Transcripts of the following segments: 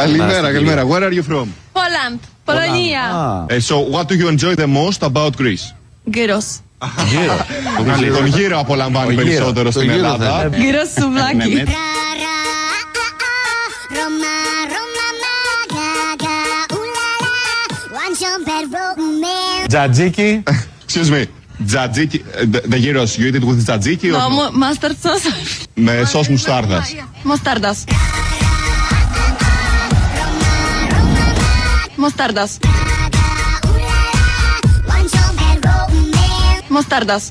Καλημέρα, καλημέρα. Where are you from? Poland, Πολωνία. Uh, so, what do you enjoy the most about Greece? Γκύρος. Τον- Τον γύρο απολαμβάνει περισσότερο στην Ελλάδα. Γκύρος σουβλάκι. Roma, Roma, Magaga, ooh la la, one jump at romance. Τζατζίκι. Excuse me. Τζατζίκι. ε, The the gyros, you eat it with τζατζίκι No, or mu- mustard sauce. με σως μουστάρδας. Μοστάρδας. Μοστάρδας. One jump at romance. Μοστάρδας.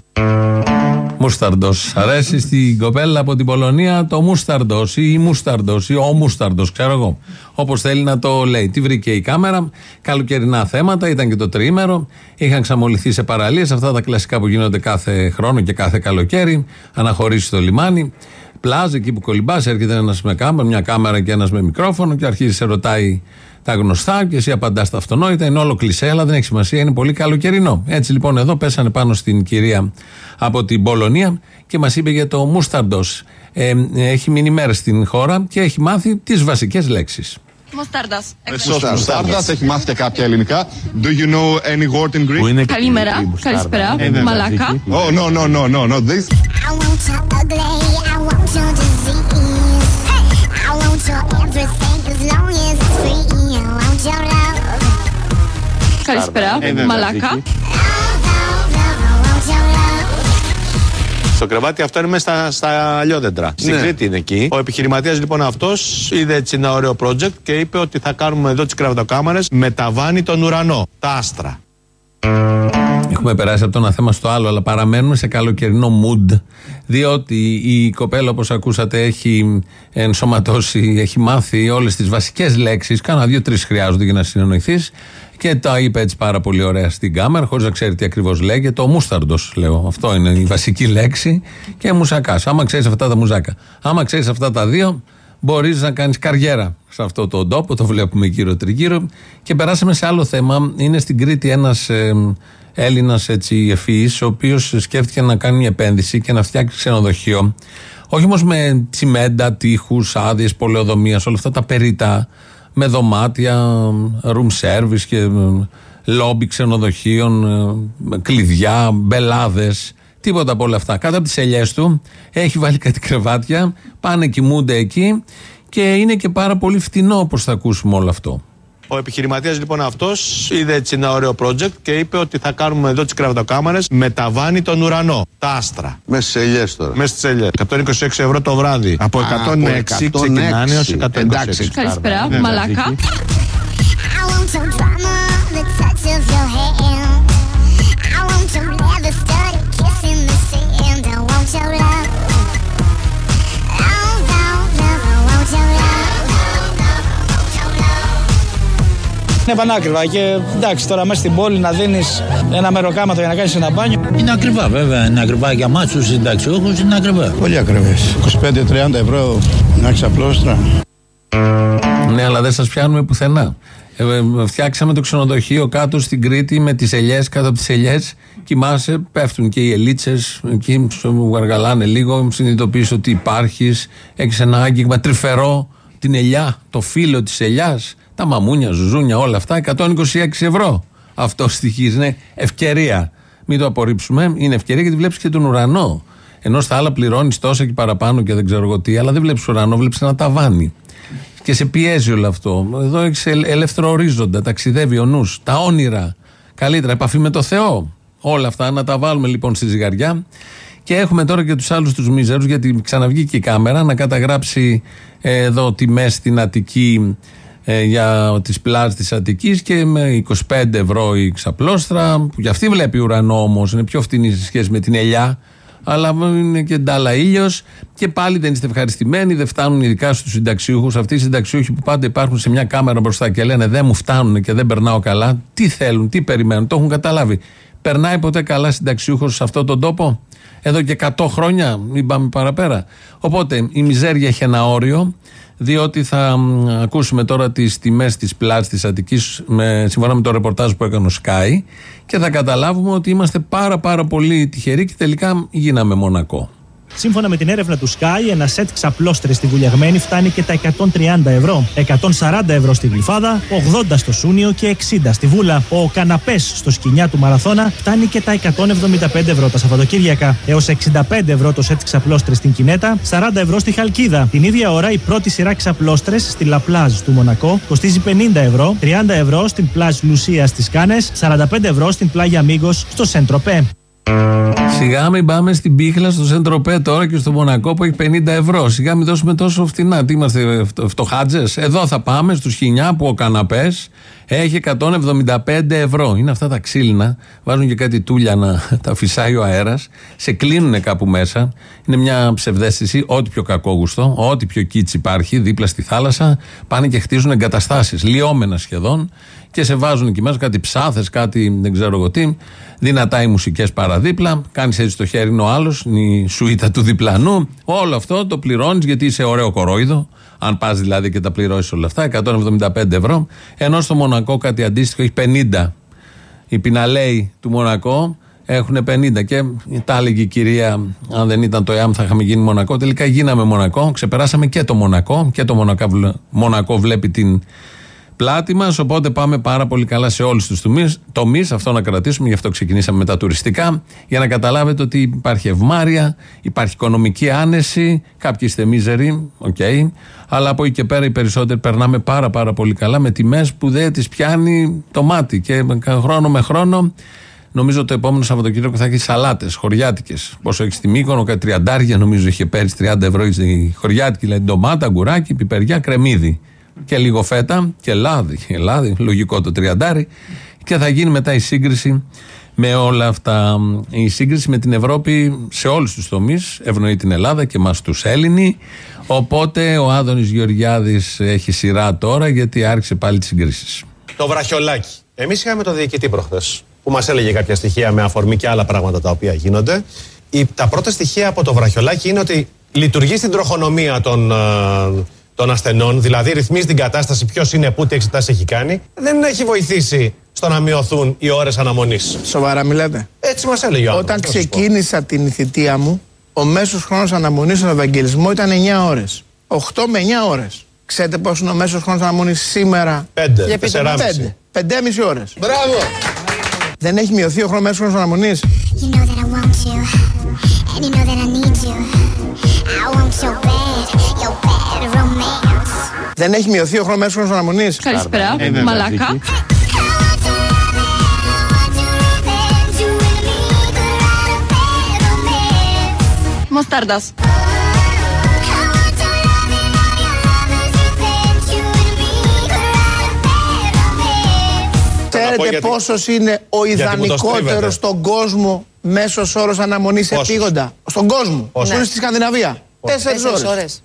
Μούσταρντο. Αρέσει στην κοπέλα από την Πολωνία το μούσταρντο ή η μούσταρντο ή ο μούσταρντο, ξέρω εγώ. Όπως θέλει να το λέει. Τι βρήκε η κάμερα. Καλοκαιρινά θέματα, ήταν και το τριήμερο. Είχαν ξαμολυθεί σε παραλίες. Αυτά τα κλασικά που γίνονται κάθε χρόνο και κάθε καλοκαίρι. Αναχωρήσει στο λιμάνι. Πλάζ, εκεί που κολυμπάς, έρχεται ένας με κάμερα, μια κάμερα και ένας με μικρόφωνο και αρχίζει σε ρωτάει τα γνωστά και εσύ απαντάς τα αυτονόητα. Είναι όλο κλεισέ, αλλά δεν έχει σημασία, είναι πολύ καλοκαιρινό. Έτσι λοιπόν εδώ πέσανε πάνω στην κυρία από την Πολωνία και μας είπε για το μούσταρντο. Ε, έχει μείνει μέρες στην χώρα και έχει μάθει τις βασικές λέξεις. Μοστάρδας. Με σως μουστάρδας, έχει μάθει και κάποια ελληνικά. Do you know any word in Greek? Που είναι Καλημέρα, η μουστάρδα. καλησπέρα, Ε, βέβαια, μαλάκα. Τζατζίκι. Oh, no, no, no, no, no. This. I want your ugly, I want your disease. I want your everything as long as want your love. Στο κρεβάτι αυτό είναι μέσα στα, στα αλλιόδεντρα. Στην Ναι. Κρήτη είναι εκεί. Ο επιχειρηματίας λοιπόν αυτός είδε έτσι ένα ωραίο project και είπε ότι θα κάνουμε εδώ τις κρεβατοκάμαρες με ταβάνι τον ουρανό. Τα άστρα. Έχουμε περάσει από το ένα θέμα στο άλλο, αλλά παραμένουμε σε καλοκαιρινό mood. Διότι η κοπέλα, όπως ακούσατε, έχει ενσωματώσει, έχει μάθει όλες τις βασικές λέξεις. Κάνα δύο-τρει χρειάζονται για να συνεννοηθείς. Και τα είπε έτσι πάρα πολύ ωραία στην κάμερα, χωρίς να ξέρει τι ακριβώς λέγεται. Ο μούσταρντο, λέω. Αυτό είναι η βασική λέξη. Και μουσακάς. Άμα ξέρεις αυτά τα μουζάκα. Άμα ξέρεις αυτά τα δύο, μπορείς να κάνεις καριέρα σε αυτό το τόπο. Το βλέπουμε γύρω-τριγύρω. Και περάσαμε σε άλλο θέμα. Είναι στην Κρήτη ένας Έλληνας ευφυής, ο οποίος σκέφτηκε να κάνει μια επένδυση και να φτιάξει ξενοδοχείο. Όχι όμως με τσιμέντα, τείχους, άδειες, πολεοδομίας, όλα αυτά τα περίτα. Με δωμάτια, room service και ε, λόμπι ξενοδοχείων, ε, με κλειδιά, μπελάδες. Τίποτα από όλα αυτά. Κάτω από τις ελιές του έχει βάλει κάτι κρεβάτια, πάνε κοιμούνται εκεί και είναι και πάρα πολύ φτηνό όπως θα ακούσουμε όλο αυτό. Ο επιχειρηματίας λοιπόν αυτός είδε έτσι ένα ωραίο project και είπε ότι θα κάνουμε εδώ τις κρεβατοκάμαρες με ταβάνι τον ουρανό. Τα άστρα. Μέσα σε ελιές τώρα. Μέσα στις ελιές. 126 ευρώ το βράδυ. Από 106 από 106. ξεκινάνε έως 126. Εντάξει. Καλησπέρα, Ναι, Είναι πανάκριβα και εντάξει τώρα μέσα στην πόλη να δίνεις ένα μεροκάματο για να κάνεις ένα μπάνιο. Είναι ακριβά βέβαια, είναι ακριβά για εμάς τους συνταξιούχους, είναι ακριβά. Πολύ ακριβές. 25-30 ευρώ να έχεις απλώστρα. Ναι, αλλά δεν σας πιάνουμε πουθενά. Ε, ε, φτιάξαμε το ξενοδοχείο κάτω στην Κρήτη με τις ελιές, κάτω από τις ελιές. Κοιμάσαι, πέφτουν και οι ελίτσες. Εκεί σου γαργαλάνε λίγο. Συνειδητοποιείς ότι υπάρχεις. Έχεις ένα άγγιγμα τρυφερό. Την ελιά, το φύλλο της ελιάς. Τα μαμούνια, ζουζούνια, όλα αυτά. 126 ευρώ. Αυτό στοιχίζει. Είναι ευκαιρία. Μην το απορρίψουμε. Είναι ευκαιρία γιατί βλέπεις και τον ουρανό. Ενώ στα άλλα πληρώνεις τόσα και παραπάνω και δεν ξέρω εγώ τι, αλλά δεν βλέπεις ουρανό, βλέπεις ένα ταβάνι. Και σε πιέζει όλο αυτό. Εδώ έχεις ελεύθερο ορίζοντα, ταξιδεύει ο νους, τα όνειρα. Καλύτερα, επαφή με το Θεό. Όλα αυτά να τα βάλουμε λοιπόν στη ζυγαριά. Και έχουμε τώρα και τους άλλους τους μίζερους, γιατί ξαναβγήκε η κάμερα να καταγράψει ε, εδώ τιμές στην Αττική ε, για τις πλάζ της Αττικής και με 25 ευρώ η ξαπλώστρα, που για αυτή βλέπει ουρανό όμως, είναι πιο φτηνή σε σχέση με την ελιά αλλά είναι και ντάλα ήλιος και πάλι δεν είστε ευχαριστημένοι, δεν φτάνουν ειδικά στους συνταξιούχους. Αυτοί οι συνταξιούχοι που πάντα υπάρχουν σε μια κάμερα μπροστά και λένε Δεν μου φτάνουν και δεν περνάω καλά. Τι θέλουν, τι περιμένουν, το έχουν καταλάβει. Περνάει ποτέ καλά συνταξιούχος σε αυτόν τον τόπο, εδώ και 100 χρόνια, μην πάμε παραπέρα. Οπότε η μιζέρια έχει ένα όριο, διότι θα μ, ακούσουμε τώρα τις τιμές της πλάτη της Αττικής σύμφωνα με το ρεπορτάζ που έκανε ο Sky και θα καταλάβουμε ότι είμαστε πάρα πάρα πολύ τυχεροί και τελικά γίναμε Μονακό. Σύμφωνα με την έρευνα του Sky, ένα σετ ξαπλώστρες στη βουλιαγμένη φτάνει και τα 130 ευρώ. 140 ευρώ στη γλυφάδα, 80 στο Σούνιο και 60 στη Βούλα. Ο καναπές στο σκηνιά του Μαραθώνα φτάνει και τα 175 ευρώ τα Σαββατοκύριακα. Έως 65 ευρώ το σετ ξαπλώστρες στην Κινέτα, 40 ευρώ στη Χαλκίδα. Την ίδια ώρα η πρώτη σειρά ξαπλώστρες στη Λαπλάζ του Μονακό κοστίζει 50 ευρώ, 30 ευρώ στην Πλάζ Λουσία στις Κάνες, 45 ευρώ στην Πλάγια Μίγκο στο Σεντροπέ. Σιγά μην πάμε στην πίχλα στο Σεντροπέ τώρα και στο Μονακό που έχει 50 ευρώ. Σιγά μην δώσουμε τόσο φτηνά. Τι είμαστε φτωχάτζες; Εδώ θα πάμε στους χινιά που ο καναπές έχει 175 ευρώ. Είναι αυτά τα ξύλινα. Βάζουν και κάτι τούλια να τα φυσάει ο αέρας. Σε κλείνουν κάπου μέσα. Είναι μια ψευδέστηση. Ό,τι πιο κακόγουστο, ό,τι πιο κίτσι υπάρχει δίπλα στη θάλασσα. Πάνε και χτίζουν εγκαταστάσεις. Λιώμενα σχεδόν. Και σε βάζουν εκεί μέσα κάτι ψάθες, κάτι δεν ξέρω εγώ τι. Δυνατά οι μουσικές παραδίπλα. Κάνεις έτσι το χέρι, είναι ο άλλο, η σουίτα του διπλανού. Όλο αυτό το πληρώνεις γιατί είσαι ωραίο κορόιδο. Αν πας δηλαδή και τα πληρώσεις όλα αυτά, 175 ευρώ. Ενώ στο Μονακό κάτι αντίστοιχο έχει 50. Οι πιναλέοι του Μονακό έχουν 50. Και τα έλεγε η κυρία, αν δεν ήταν το ΕΑΜ θα είχαμε γίνει Μονακό. Τελικά γίναμε Μονακό, ξεπεράσαμε και το Μονακό. Και το Μονακό βλέπει την πλάτη μας. Οπότε πάμε πάρα πολύ καλά σε όλους τους τομείς. Αυτό να κρατήσουμε, γι' αυτό ξεκινήσαμε με τα τουριστικά. Για να καταλάβετε ότι υπάρχει ευμάρεια, υπάρχει οικονομική άνεση. Κάποιοι είστε μίζεροι, OK. Okay, αλλά από εκεί και πέρα οι περισσότεροι περνάμε πάρα, πάρα πολύ καλά με τιμές που δεν τις πιάνει το μάτι. Και χρόνο με χρόνο. Νομίζω το επόμενο Σαββατοκύριακο θα έχεις σαλάτες χωριάτικες. Πόσο έχεις στη Μύκονο, κάτι τριαντάρια, νομίζω είχε πέρυσι 30 ευρώ η χωριάτικη, δηλαδή ντομάτα, αγγουράκι, πιπεριά, κρεμμύδι και λίγο φέτα και λάδι, και λάδι λογικό το τριαντάρι και θα γίνει μετά η σύγκριση με όλα αυτά. Η σύγκριση με την Ευρώπη σε όλους τους τομείς ευνοεί την Ελλάδα και μας τους Έλληνοι οπότε ο Άδωνης Γεωργιάδης έχει σειρά τώρα γιατί άρχισε πάλι τις συγκρίσεις. Το βραχιολάκι. Εμείς είχαμε το διοικητή προχθές που μας έλεγε κάποια στοιχεία με αφορμή και άλλα πράγματα τα οποία γίνονται. Η, τα πρώτα στοιχεία από το βραχιολάκι είναι ότι λειτουργεί στην τροχονομία των, ε, των ασθενών, δηλαδή ρυθμίζει την κατάσταση, ποιος είναι, πού, τι εξετάσεις έχει κάνει, δεν έχει βοηθήσει στο να μειωθούν οι ώρες αναμονής. Σοβαρά μιλάτε. Έτσι μας έλεγε ο Όταν άνθρωπος, να σου πω. ξεκίνησα την θητεία μου, ο μέσος χρόνος αναμονής στον Ευαγγελισμό ήταν 9 ώρες. 8 με 9 ώρες. Ξέρετε πόσο είναι ο μέσος χρόνος αναμονής σήμερα; Πέντε, Για πείτε τεσσεράμιση. 5. 5,5 ώρες. Μπράβο! Δεν έχει μειωθεί ο χρόνος μέσος χρόνος αναμονής; You know that I want you, and you know that I need you. Δεν έχει μειωθεί ο χρόνο μέσο χρόνο αναμονής. Καλησπέρα. Μαλάκα. Μοστάρδας. πω Ξέρετε γιατί- πόσος είναι ο γιατί μου το ιδανικότερος στρίβετε. στον κόσμο μέσος όρος αναμονής Πόσος; επίγοντα; Στον κόσμο. Πόσος; Που είναι στη Σκανδιναβία. Τέσσερις ώρες.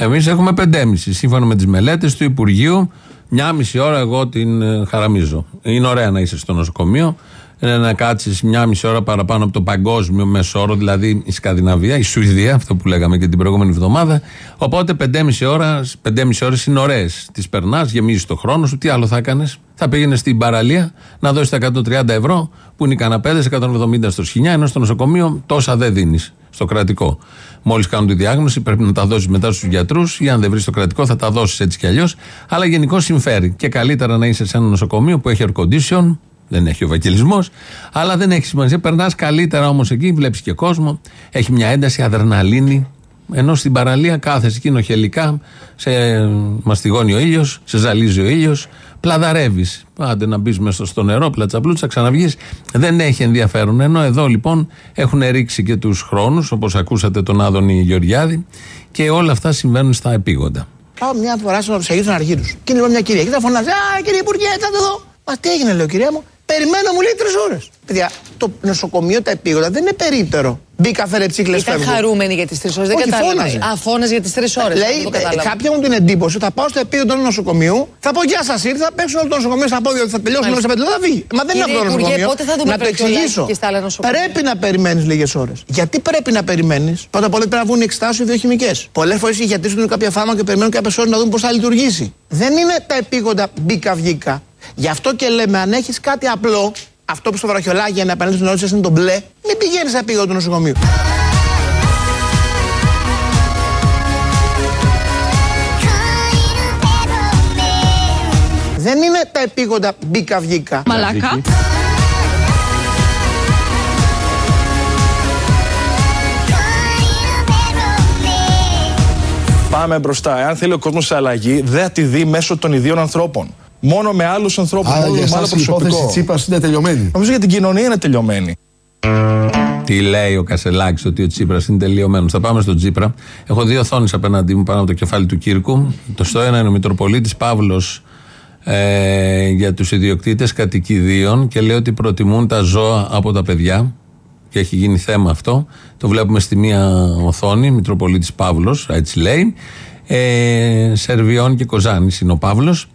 Εμείς έχουμε 5,5 σύμφωνα με τις μελέτες του Υπουργείου. Μια μισή ώρα εγώ την ε, χαραμίζω. Είναι ωραία να είσαι στο νοσοκομείο, ε, να κάτσεις μια μισή ώρα παραπάνω από το παγκόσμιο μέσο όρο, δηλαδή η Σκανδιναβία, η Σουηδία, αυτό που λέγαμε και την προηγούμενη εβδομάδα. Οπότε 5,5 ώρας, 5,5 ώρες είναι ωραίες. Τις περνάς, γεμίζεις το χρόνο σου. Τι άλλο θα έκανες, θα πήγαινες στην παραλία να δώσεις τα 130 ευρώ που είναι οι καναπέδες, 170 στο σχοινιά, ενώ στο νοσοκομείο τόσα δεν δίνεις στο κρατικό. Μόλις κάνουν τη διάγνωση, πρέπει να τα δώσεις μετά στους γιατρούς ή αν δεν βρεις το κρατικό, θα τα δώσεις έτσι κι αλλιώς. Αλλά γενικώ συμφέρει. Και καλύτερα να είσαι σε ένα νοσοκομείο που έχει air condition, δεν έχει ο βακελισμός, αλλά δεν έχει σημασία. Περνάς καλύτερα όμως εκεί, βλέπεις και κόσμο, έχει μια ένταση, αδρεναλίνη. Ενώ στην παραλία κάθεσαι εκεί νοχελικά, σε μαστιγώνει ο ήλιος, σε ζαλίζει ο ήλιος, πλαδαρεύεις. Άντε να μπεις μέσα στο νερό, πλατσαπλούτσα, ξαναβγείς. Δεν έχει ενδιαφέρον. Ενώ εδώ λοιπόν έχουν ρίξει και τους χρόνους, όπως ακούσατε τον Άδωνη Γεωργιάδη, και όλα αυτά συμβαίνουν στα επίγοντα. Πάω μια φορά στο ψαγείο των Αργύρους. Και είναι λοιπόν μια κυρία. Και θα φωνάζει, Α, κύριε Υπουργέ, έτσι εδώ. Μα τι έγινε, λέω, κυρία μου. Περιμένω, μου λέει τρεις ώρες. Παιδιά, το νοσοκομείο, τα επίγοντα δεν είναι περίπτερο. Μπήκα, φέρε τσίκλε Ήταν χαρούμενη για τις τρεις ώρες. Δεν Όχι, κατάλαβα. φώναζε. Α, φώναζε για τις τρεις ώρες. Λέει, ε, κάποια μου την εντύπωση, θα πάω στο επίγοντο του νοσοκομείου, θα πω Γεια σας, ήρθα, θα παίξουν όλο το νοσοκομείο στα πόδια ότι θα τελειώσουν μέσα σε πέντε λεπτά, θα φύγει. Μα δεν είναι Κύριε αυτό το Υπουργέ, νοσοκομείο. πότε θα δούμε να το βραχιολάκι εξηγήσω. και στα άλλα νοσοκομεία; Πρέπει να περιμένεις λίγες ώρες. Γιατί πρέπει να περιμένεις, πρώτα απ' όλα πρέπει να βγουν εξτάσει βιοχημικές. Πολλές φορές οι γιατροί σου δίνουν κάποια φάρμακα και περιμένουν κάποιε ώρε να δουν πώς θα λειτουργήσει. Δεν είναι τα επίγοντα μπήκα-βγήκα. Γι' αυτό και λέμε, αν έχεις κάτι απλό, αυτό που στο βραχιολάγιο για να επανέλθει στην είναι το μπλε, μην πηγαίνεις να πήγα του νοσοκομείου. Δεν είναι τα επίγοντα μπήκα βγήκα. Μαλάκα. Πάμε μπροστά. Εάν θέλει ο κόσμος αλλαγή, δεν θα τη δει μέσω των ιδίων ανθρώπων. Μόνο με άλλους ανθρώπους. Άρα Μόνο για με άλλο εσάς η υπόθεση προσωπικό. Τσίπρας είναι τελειωμένη. Νομίζω για την κοινωνία είναι τελειωμένη. Τι λέει ο Κασελάκης ότι ο Τσίπρας είναι τελειωμένος. Θα πάμε στον Τσίπρα. Έχω δύο οθόνες απέναντί μου πάνω από το κεφάλι του Κύρκου. Το στο ένα είναι ο Μητροπολίτης Παύλος ε, για τους ιδιοκτήτες κατοικιδίων και λέει ότι προτιμούν τα ζώα από τα παιδιά. Και έχει γίνει θέμα αυτό. Το βλέπουμε στη μία οθόνη. Μητροπολίτης Παύλος, έτσι λέει. Ε, Σερβιών και Κοζάνης είναι ο Παύλος.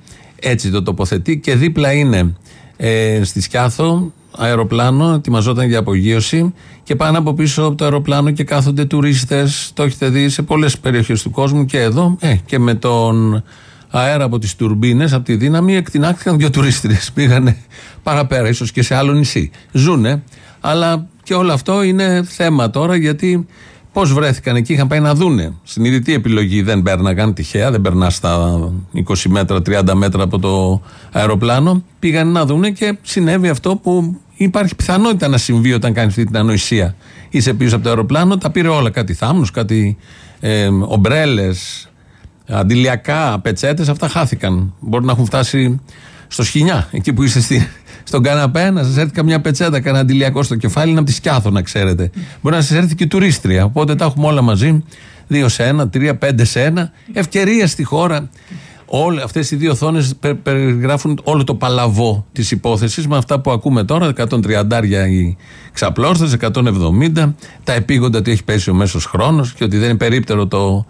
Έτσι το τοποθετεί. Και δίπλα είναι ε, στη Σκιάθο αεροπλάνο, ετοιμαζόταν για απογείωση και πάνω από πίσω από το αεροπλάνο και κάθονται τουρίστες. Το έχετε δει σε πολλές περιοχές του κόσμου και εδώ. Ε, και με τον αέρα από τις τουρμπίνες, από τη δύναμη, εκτινάχθηκαν δύο τουρίστριες. Πήγανε παραπέρα, ίσως και σε άλλο νησί. Ζούνε. Αλλά και όλο αυτό είναι θέμα τώρα γιατί πώς βρέθηκαν εκεί, είχαν πάει να δούνε. Συνειδητή επιλογή δεν πέρναγαν τυχαία, δεν περνάς στα 20 μέτρα, 30 μέτρα από το αεροπλάνο. Πήγαν να δούνε και συνέβη αυτό που υπάρχει πιθανότητα να συμβεί όταν κάνεις αυτή την ανοησία. Είσαι πίσω από το αεροπλάνο, τα πήρε όλα. Κάτι θάμνους, κάτι ε, ομπρέλες, αντιλιακά, πετσέτες, αυτά χάθηκαν. Μπορεί να έχουν φτάσει στο σκηνιά, εκεί που είστε στη, στον καναπέ, να σας έρθει καμιά πετσέτα, κανένα αντιλιακό στο κεφάλι, να από τη σκιάθο, να ξέρετε. Μπορεί να σας έρθει και η τουρίστρια. Οπότε τα έχουμε όλα μαζί. Δύο σε ένα, τρία, πέντε σε ένα. Ευκαιρία στη χώρα. Όλε αυτές οι δύο οθόνες περιγράφουν όλο το παλαβό της υπόθεσης με αυτά που ακούμε τώρα. 130 οι ξαπλώστες, 170. Τα επίγοντα ότι έχει πέσει ο μέσος χρόνος και ότι δεν είναι περίπτερο το,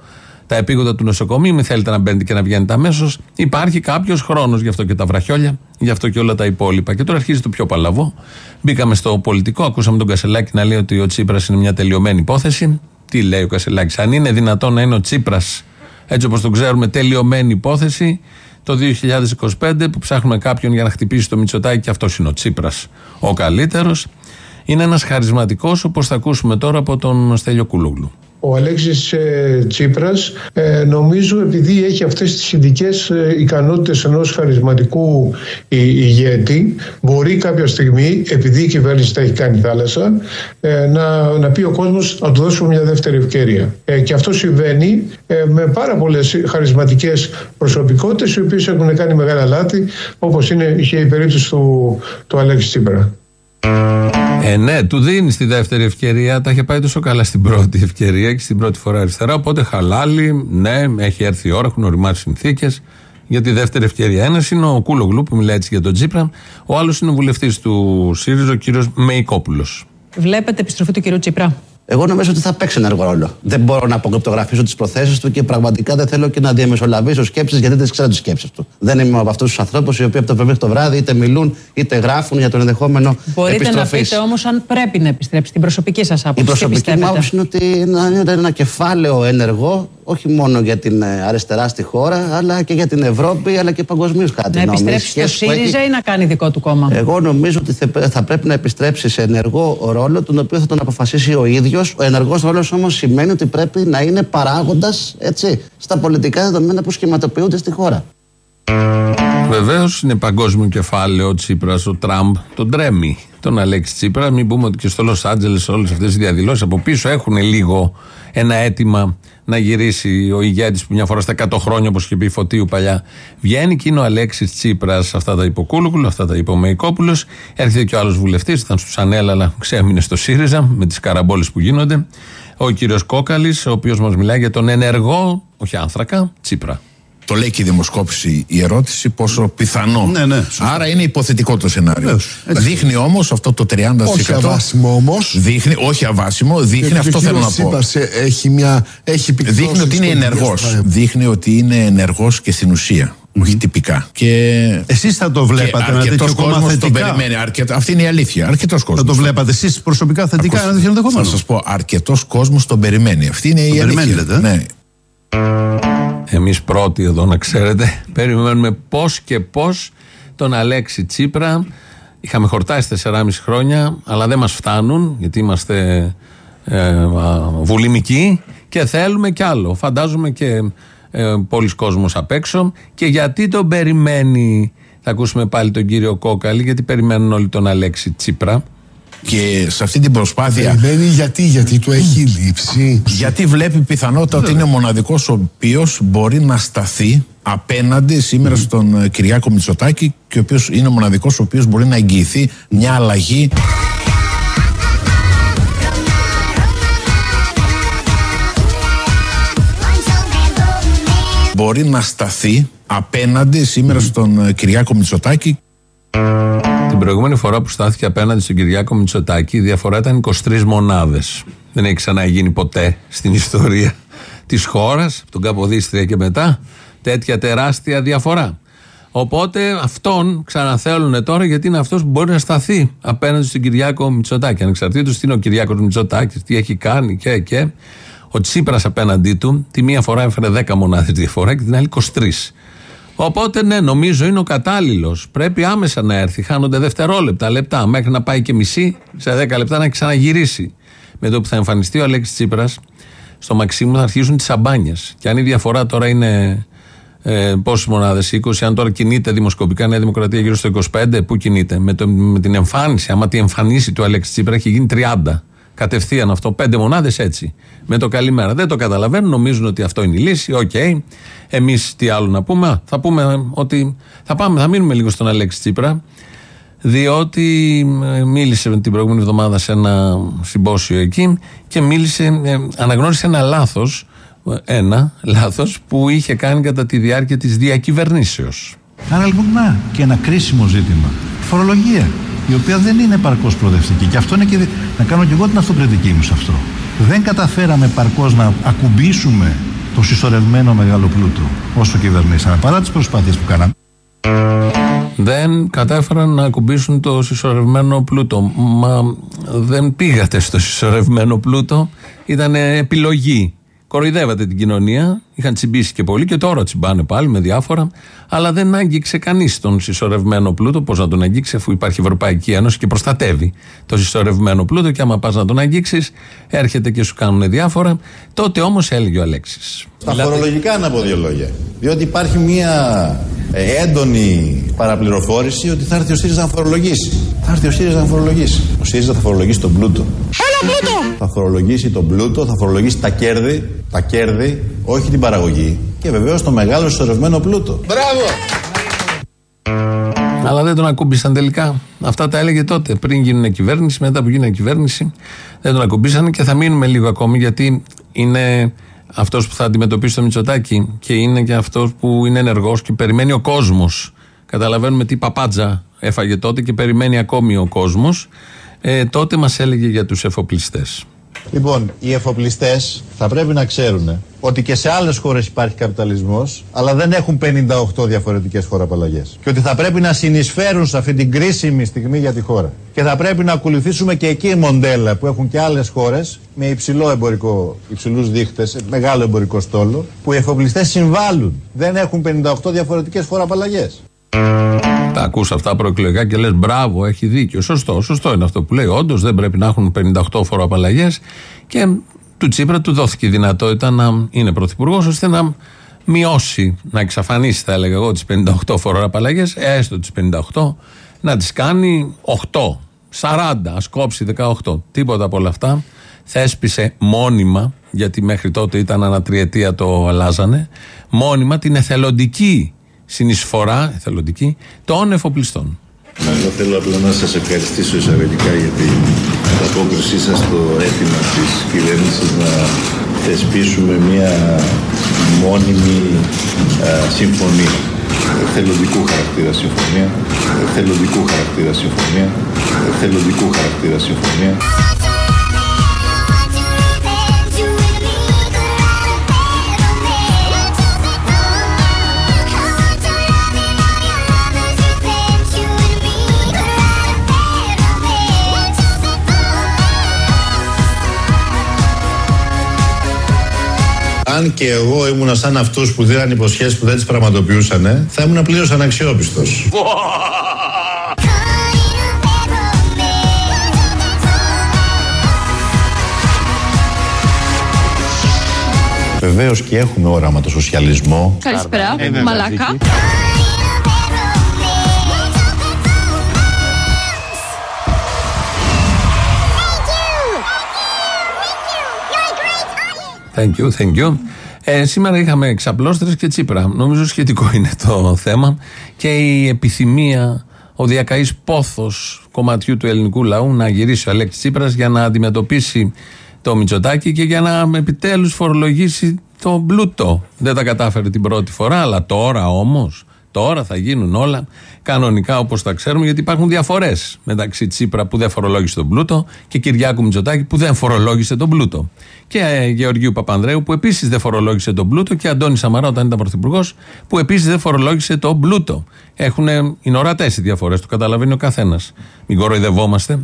τα επίγοντα του νοσοκομείου. Μην θέλετε να μπαίνετε και να βγαίνετε αμέσως. Υπάρχει κάποιος χρόνος, γι' αυτό και τα βραχιόλια, γι' αυτό και όλα τα υπόλοιπα. Και τώρα αρχίζει το πιο παλαβό. Μπήκαμε στο πολιτικό, ακούσαμε τον Κασελάκη να λέει ότι ο Τσίπρας είναι μια τελειωμένη υπόθεση. Τι λέει ο Κασελάκης, Αν είναι δυνατόν να είναι ο Τσίπρας, έτσι όπως τον ξέρουμε, τελειωμένη υπόθεση, το 2025 που ψάχνουμε κάποιον για να χτυπήσει το Μητσοτάκι, και αυτός είναι ο Τσίπρας ο καλύτερος. Είναι ένας χαρισματικός, όπως θα ακούσουμε τώρα από τον Στέλιο Κουλούγλου. Ο Αλέξης ε, Τσίπρας ε, νομίζω επειδή έχει αυτές τις ειδικές ε, ικανότητες ενός χαρισματικού η- ηγέτη μπορεί κάποια στιγμή επειδή η κυβέρνηση τα έχει κάνει θάλασσα ε, να, να πει ο κόσμος να του δώσουμε μια δεύτερη ευκαιρία. Ε, και αυτό συμβαίνει ε, με πάρα πολλές χαρισματικές προσωπικότητες οι οποίες έχουν κάνει μεγάλα λάθη όπως είναι και η περίπτωση του, του Αλέξη Τσίπρα. Ε, ναι, του δίνει τη δεύτερη ευκαιρία. Τα είχε πάει τόσο καλά στην πρώτη ευκαιρία και στην πρώτη φορά αριστερά. Οπότε χαλάλι, ναι, έχει έρθει η ώρα, έχουν οριμάσει συνθήκες για τη δεύτερη ευκαιρία. Ένας είναι ο Κούλογλου που μιλάει έτσι για τον Τσίπρα. Ο άλλος είναι ο βουλευτής του ΣΥΡΙΖΑ, ο κύριος Μεϊκόπουλος. Βλέπετε επιστροφή του κυρίου Τσίπρα. Εγώ νομίζω ότι θα παίξει ενεργό ρόλο. Δεν μπορώ να αποκρυπτογραφήσω τις προθέσεις του και πραγματικά δεν θέλω και να διαμεσολαβήσω σκέψεις γιατί δεν τις ξέρω τις σκέψεις του. Δεν είμαι από αυτούς τους ανθρώπους οι οποίοι από το πρωί μέχρι το βράδυ είτε μιλούν είτε γράφουν για τον ενδεχόμενο Μπορείτε επιστροφής. να πείτε όμως αν πρέπει να επιστρέψει την προσωπική σας άποψη. Η Τι προσωπική μου πιστεύετε. άποψη είναι ότι είναι είναι ένα κεφάλαιο ενεργό όχι μόνο για την ε, αριστερά στη χώρα, αλλά και για την Ευρώπη, αλλά και παγκοσμίως κάτι. Να επιστρέψει στο ΣΥΡΙΖΑ ή να κάνει δικό του κόμμα; Εγώ νομίζω ότι θε- θα πρέπει να επιστρέψει σε ενεργό ρόλο, τον οποίο θα τον αποφασίσει ο ίδιος. Ο ενεργός ρόλος όμως σημαίνει ότι πρέπει να είναι παράγοντας στα πολιτικά δεδομένα που σχηματοποιούνται στη χώρα. Βεβαίως είναι παγκόσμιο κεφάλαιο ο Τσίπρας, ο Τραμπ, τον τρέμει τον Αλέξη Τσίπρα. Μην πούμε ότι και στο Λος Άντζελες όλες αυτές οι διαδηλώσεις από πίσω έχουν λίγο ένα αίτημα να γυρίσει ο ηγέτης που μια φορά στα 100 χρόνια, όπως είχε πει Φωτίου παλιά, βγαίνει και είναι ο Αλέξης Τσίπρας. Αυτά τα είπε ο Κούλουκουλο, αυτά τα είπε ο Μεϊκόπουλος. Έρχεται και ο άλλος βουλευτής, ήταν στου Ανέλα, αλλά ξέμεινε στο ΣΥΡΙΖΑ με τις καραμπόλες που γίνονται. Ο κύριος Κόκαλης, ο οποίος μας μιλάει για τον ενεργό, όχι άνθρακα, Τσίπρα. Το λέει και η δημοσκόπηση η ερώτηση πόσο πιθανό. Ναι, ναι, Άρα είναι υποθετικό το σενάριο. Βεβαίως, έτσι. δείχνει όμως αυτό το 30%. Όχι αβάσιμο όμως. Δείχνει, όχι αβάσιμο, δείχνει αυτό θέλω να πω. Έχει μια. Έχει επιπτώσεις Δείχνει ότι είναι στον ενεργός. ίδιο. Δείχνει ότι είναι ενεργός και στην ουσία. Όχι τυπικά. Και... Εσείς θα το βλέπατε ένα αρκετός τέτοιο κόμμα κόσμος τον θετικά; περιμένει. Αρκετά, αυτή είναι η αλήθεια. Αρκετός κόσμο. Θα το βλέπατε εσείς προσωπικά θετικά ένα τέτοιο ενδεχόμενο; Θα σας πω, αρκετός κόσμος τον περιμένει. Αυτή είναι η Τον αλήθεια. περιμένει, λέτε, ε; Ναι. Εμείς πρώτοι εδώ να ξέρετε, περιμένουμε πώς και πώς τον Αλέξη Τσίπρα. Είχαμε χορτάσει 4,5 χρόνια, αλλά δεν μας φτάνουν, γιατί είμαστε ε, α, βουλημικοί και θέλουμε κι άλλο. Φαντάζομαι και ε, πολλοί κόσμος απ' έξω. Και γιατί τον περιμένει Θα ακούσουμε πάλι τον κύριο Κόκαλη, γιατί περιμένουν όλοι τον Αλέξη Τσίπρα. Και σε αυτή την προσπάθεια. Περιμένει γιατί, γιατί του έχει λείψει. Γιατί βλέπει πιθανότητα ότι είναι ο μοναδικός ο οποίος μπορεί να σταθεί απέναντι σήμερα στον ε, Κυριάκο Μητσοτάκη και ο οποίος είναι ο μοναδικός ο οποίος μπορεί να εγγυηθεί μια αλλαγή. Μπορεί να σταθεί απέναντι σήμερα στον ε, Κυριάκο Μητσοτάκη Την προηγούμενη φορά που στάθηκε απέναντι στον Κυριάκο Μητσοτάκη, η διαφορά ήταν 23 μονάδες. Δεν έχει ξαναγίνει ποτέ στην ιστορία της χώρας, από τον Καποδίστρια και μετά, τέτοια τεράστια διαφορά. Οπότε αυτόν ξαναθέλουν τώρα γιατί είναι αυτός που μπορεί να σταθεί απέναντι στον Κυριάκο Μητσοτάκη. Ανεξαρτήτως τι είναι ο Κυριάκος Μητσοτάκης, τι έχει κάνει και και. Ο Τσίπρας απέναντί του, τη μία φορά έφερε 10 μονάδες διαφορά και την άλλη 23. Οπότε ναι, νομίζω είναι ο κατάλληλος. Πρέπει άμεσα να έρθει. Χάνονται δευτερόλεπτα, λεπτά, μέχρι να πάει και μισή, σε 10 λεπτά να ξαναγυρίσει. Με το που θα εμφανιστεί ο Αλέξης Τσίπρας, στο Μαξίμου θα αρχίσουν τις σαμπάνιες. Και αν η διαφορά τώρα είναι ε, πόσες μονάδες, 20, αν τώρα κινείται δημοσκοπικά Νέα Δημοκρατία γύρω στο 25, πού κινείται; Με, το, με την εμφάνιση, άμα τη εμφανίσει του Αλέξη Τσίπρα έχει γίνει 30. Κατευθείαν αυτό, πέντε μονάδες έτσι. Με το καλημέρα. Δεν το καταλαβαίνουν, νομίζουν ότι αυτό είναι η λύση. Οκ. Εμείς τι άλλο να πούμε. Α, Θα πούμε ότι θα, πάμε, θα μείνουμε λίγο στον Αλέξη Τσίπρα. Διότι ε, μίλησε την προηγούμενη εβδομάδα σε ένα συμπόσιο εκεί και μίλησε, ε, αναγνώρισε ένα λάθος. Ένα λάθος που είχε κάνει κατά τη διάρκεια της διακυβερνήσεως. Άρα λοιπόν να και ένα κρίσιμο ζήτημα. Φορολογία, η οποία δεν είναι παρκώς προοδευτική. Και αυτό είναι και. Να κάνω και εγώ την αυτοκριτική μου σε αυτό. Δεν καταφέραμε παρκώς να ακουμπήσουμε το συσσωρευμένο μεγάλο πλούτο όσο κυβερνήσαμε, παρά τις προσπάθειες που κάναμε. δεν κατάφεραν να ακουμπήσουν το συσσωρευμένο πλούτο. Μα δεν πήγατε στο συσσωρευμένο πλούτο. Ήταν επιλογή. Κοροϊδεύατε την κοινωνία. Είχαν τσιμπήσει και πολύ και τώρα τσιμπάνε πάλι με διάφορα. Αλλά δεν άγγιξε κανείς τον συσσωρευμένο πλούτο. Πώς να τον αγγίξει, αφού υπάρχει η Ευρωπαϊκή Ένωση και προστατεύει το συσσωρευμένο πλούτο. Και άμα πας να τον αγγίξει, έρχεται και σου κάνουν διάφορα. Τότε όμως έλεγε ο Αλέξης. Στα φορολογικά να πω δύο λόγια. Διότι υπάρχει μια ε, έντονη παραπληροφόρηση ότι θα έρθει ο ΣΥΡΙΖΑ να φορολογήσει. Θα έρθει ο ΣΥΡΙΖΑ να φορολογήσει. Ο ΣΥΡΙΖΑ θα φορολογήσει τον πλούτο. Έλα πλούτο! Θα φορολογήσει τον πλούτο, θα φορολογήσει τα κέρδη, τα κέρδη, όχι την παραγωγή. Και βεβαίως το μεγάλο συσσωρευμένο πλούτο. Μπράβο! Αλλά δεν τον ακούμπησαν τελικά. Αυτά τα έλεγε τότε. Πριν γίνουν κυβέρνηση, μετά που γίνουν κυβέρνηση, δεν τον ακούμπησαν και θα μείνουμε λίγο ακόμη γιατί είναι αυτός που θα αντιμετωπίσει το Μητσοτάκι και είναι και αυτός που είναι ενεργός και περιμένει ο κόσμος. Καταλαβαίνουμε τι παπάτζα έφαγε τότε και περιμένει ακόμη ο κόσμος. Ε, τότε μας έλεγε για τους εφοπλιστές. Λοιπόν, οι εφοπλιστές θα πρέπει να ξέρουν ότι και σε άλλες χώρες υπάρχει καπιταλισμός, αλλά δεν έχουν 58 διαφορετικές φοροαπαλλαγέ. Και ότι θα πρέπει να συνεισφέρουν σε αυτή την κρίσιμη στιγμή για τη χώρα. Και θα πρέπει να ακολουθήσουμε και εκεί μοντέλα που έχουν και άλλες χώρες με υψηλό εμπορικό, υψηλούς δείχτες, μεγάλο εμπορικό στόλο, που οι εφοπλιστές συμβάλλουν. Δεν έχουν 58 διαφορετικές φοροαπαλλαγέ. Τα ακούς αυτά προεκλογικά και λες μπράβο, έχει δίκιο. Σωστό, σωστό είναι αυτό που λέει. Όντως δεν πρέπει να έχουν 58 φοροαπαλλαγές και του Τσίπρα του δόθηκε η δυνατότητα να είναι πρωθυπουργός ώστε να μειώσει, να εξαφανίσει, θα έλεγα εγώ, τις 58 φοροαπαλλαγές, έστω τις 58, να τις κάνει 8, 40, ας κόψει 18. Τίποτα από όλα αυτά. Θέσπισε μόνιμα, γιατί μέχρι τότε ήταν ανατριετία το αλλάζανε, μόνιμα την εθελοντική συνεισφορά, εθελοντική, των εφοπλιστών. Εγώ θέλω απλά να σας ευχαριστήσω εισαγωγικά για την ανταπόκρισή σας στο αίτημα της κυβέρνησης να θεσπίσουμε μια μόνιμη α, συμφωνία. Θελοντικού χαρακτήρα συμφωνία. Θελοντικού χαρακτήρα συμφωνία. Θελοντικού χαρακτήρα συμφωνία. Αν και εγώ ήμουν σαν αυτούς που δίναν υποσχέσεις που δεν τις πραγματοποιούσαν, θα ήμουν πλήρως αναξιόπιστος. Βεβαίως και έχουμε όραμα το σοσιαλισμό. Καλησπέρα, Ε, βέβαια, μαλάκα. Thank you, thank you. Ε, σήμερα είχαμε εξαπλώστρες και Τσίπρα. Νομίζω σχετικό είναι το θέμα και η επιθυμία, ο διακαής πόθος κομματιού του ελληνικού λαού να γυρίσει ο Αλέξης Τσίπρας για να αντιμετωπίσει το Μητσοτάκι και για να επιτέλους φορολογήσει το πλούτο. Δεν τα κατάφερε την πρώτη φορά, αλλά τώρα όμως, τώρα θα γίνουν όλα κανονικά όπως τα ξέρουμε, γιατί υπάρχουν διαφορές μεταξύ Τσίπρα που δεν φορολόγησε τον πλούτο και Κυριάκου Μητσοτάκη που δεν φορολόγησε τον πλούτο. Και ε, Γεωργίου Παπανδρέου που επίσης δεν φορολόγησε τον πλούτο και Αντώνη Σαμαρά όταν ήταν πρωθυπουργός που επίσης δεν φορολόγησε τον πλούτο. Έχουν, είναι ορατές οι διαφορές, το καταλαβαίνει ο καθένας. Μην κοροϊδευόμαστε.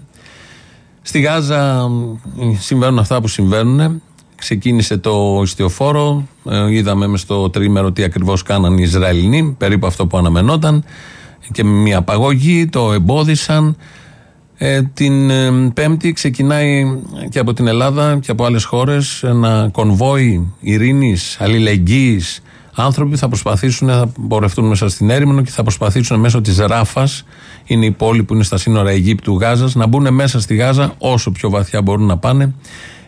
Στη Γάζα μ, συμβαίνουν αυτά που συμβαίνουν. Ξεκίνησε το ιστιοφόρο. Ε, είδαμε μες στο τρίμερο τι ακριβώς κάναν οι Ισραηλινοί. Περίπου αυτό που αναμενόταν. Και με μια απαγωγή το εμπόδισαν. Ε, την ε, Πέμπτη ξεκινάει και από την Ελλάδα και από άλλες χώρες ένα κονβόι ειρήνης, αλληλεγγύης. Άνθρωποι θα προσπαθήσουν να πορευτούν μέσα στην έρημνο και θα προσπαθήσουν μέσω της Ράφας, είναι η πόλη που είναι στα σύνορα Αιγύπτου-Γάζας, να μπουν μέσα στη Γάζα όσο πιο βαθιά μπορούν να πάνε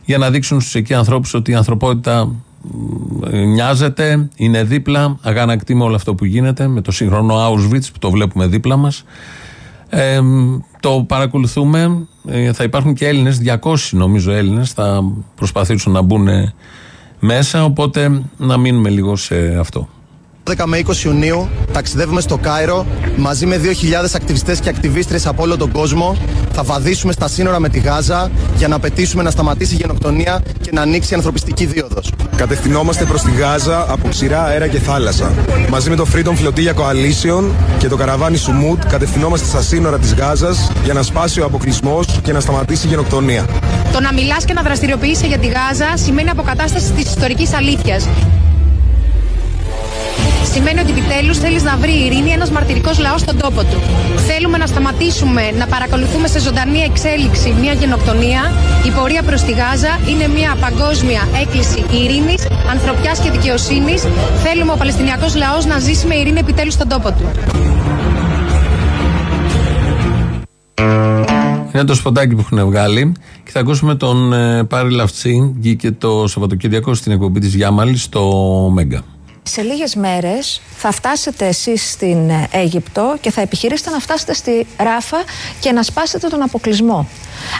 για να δείξουν στους εκεί ανθρώπους ότι η ανθρωπότητα μ, νοιάζεται, είναι δίπλα, αγανακτεί με όλο αυτό που γίνεται, με το σύγχρονο Auschwitz που το βλέπουμε δίπλα μας. Ε, το παρακολουθούμε. Ε, θα υπάρχουν και Έλληνες, 200 νομίζω Έλληνες, θα προσπαθήσουν να μπουν μέσα, οπότε να μείνουμε λίγο σε αυτό. 10 με 20 Ιουνίου ταξιδεύουμε στο Κάιρο μαζί με 2.000 ακτιβιστές και ακτιβίστρες από όλο τον κόσμο. Θα βαδίσουμε στα σύνορα με τη Γάζα για να πετήσουμε να σταματήσει η γενοκτονία και να ανοίξει η ανθρωπιστική δίωδος. Κατευθυνόμαστε προς τη Γάζα από ξηρά αέρα και θάλασσα. Μαζί με το Freedom Flotilla Coalition και το καραβάνι Σουμούτ κατευθυνόμαστε στα σύνορα της Γάζας για να σπάσει ο αποκλεισμός και να σταματήσει η γενοκτονία. Το να μιλάς και να δραστηριοποιείσαι για τη Γάζα σημαίνει αποκατάσταση της ιστορικής αλήθειας. Σημαίνει ότι επιτέλους θέλεις να βρει ειρήνη ένας μαρτυρικός λαός στον τόπο του. Θέλουμε να σταματήσουμε να παρακολουθούμε σε ζωντανή εξέλιξη μια γενοκτονία. Η πορεία προς τη Γάζα είναι μια παγκόσμια έκκληση ειρήνης, ανθρωπιάς και δικαιοσύνης. Θέλουμε ο Παλαιστινιακός λαός να ζήσει με ειρήνη επιτέλους στον τόπο του. Είναι το σποντάκι που έχουν βγάλει και θα ακούσουμε τον ε, Πάρη Λαυτσί. Βγήκε το Σαββατοκύριακο στην εκπομπή της Γιάμαλης στο Μέγκα. Σε λίγες μέρες θα φτάσετε εσείς στην ε, Αίγυπτο και θα επιχειρήσετε να φτάσετε στη Ράφα και να σπάσετε τον αποκλεισμό.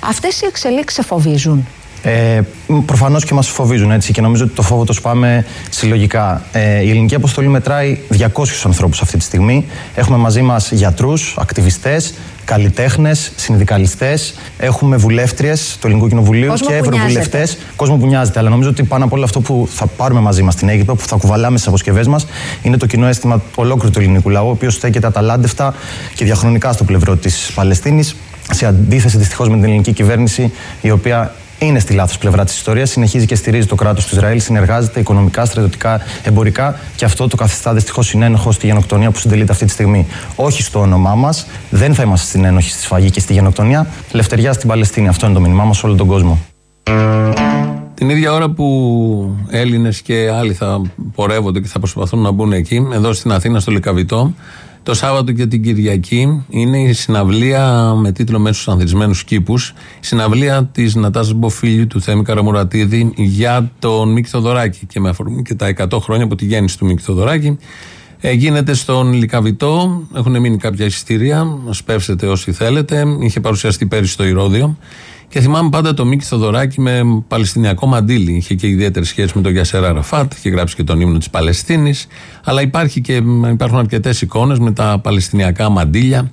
Αυτές οι εξελίξεις σε φοβίζουν. Ε, Προφανώς και μας φοβίζουν έτσι και νομίζω ότι το φόβο το σπάμε συλλογικά. Ε, η ελληνική αποστολή μετράει 200 ανθρώπους αυτή τη στιγμή. Έχουμε μαζί μας γιατρούς, ακτιβιστές, καλλιτέχνες, συνδικαλιστές. Έχουμε βουλεύτριες του Ελληνικού Κοινοβουλίου Κόσμο και που ευρωβουλευτές. νοιάζεται. Κόσμο που νοιάζεται. Αλλά νομίζω ότι πάνω από όλο αυτό που θα πάρουμε μαζί μας στην Αίγυπτο, που θα κουβαλάμε στις αποσκευές μας, είναι το κοινό αίσθημα ολόκληρου του ελληνικού λαού, ο οποίος στέκεται αταλάντευτα και διαχρονικά στο πλευρό της Παλαιστίνης. Σε αντίθεση δυστυχώς με την ελληνική κυβέρνηση, η οποία είναι στη λάθος πλευρά της ιστορίας, συνεχίζει και στηρίζει το κράτος του Ισραήλ, συνεργάζεται οικονομικά, στρατιωτικά, εμπορικά και αυτό το καθιστά δυστυχώς συνένοχο στη γενοκτονία που συντελείται αυτή τη στιγμή. Όχι στο όνομά μας, δεν θα είμαστε συνένοχοι στη σφαγή και στη γενοκτονία. Λευτεριά στην Παλαιστίνη. Αυτό είναι το μήνυμά μας σε όλο τον κόσμο. Την ίδια ώρα που Έλληνες και άλλοι θα πορεύονται και θα προσπαθούν να μπουν εκεί, εδώ στην Αθήνα, στο Λικαβιτό, το Σάββατο και την Κυριακή είναι η συναυλία με τίτλο Μέσα στους ανθισμένους κήπου. Η συναυλία της Νατάσας Μποφίλιου του Θέμη Καραμουρατίδη για τον Μίκη Θοδωράκη και με αφορμή και τα 100 χρόνια από τη γέννηση του Μίκη Θοδωράκη. Ε, γίνεται στον Λικαβιτό, έχουν μείνει κάποια εισιτήρια, σπεύσετε όσοι θέλετε. Είχε παρουσιαστεί πέρυσι στο Ηρώδιο. Και θυμάμαι πάντα το Μίκη Θοδωράκη με Παλαιστινιακό μαντίλι. Είχε και ιδιαίτερη σχέση με τον Γιασέρα Αραφάτ, είχε γράψει και τον ύμνο της Παλαιστίνης. Αλλά υπάρχει και, υπάρχουν αρκετές εικόνες με τα Παλαιστινιακά μαντίλια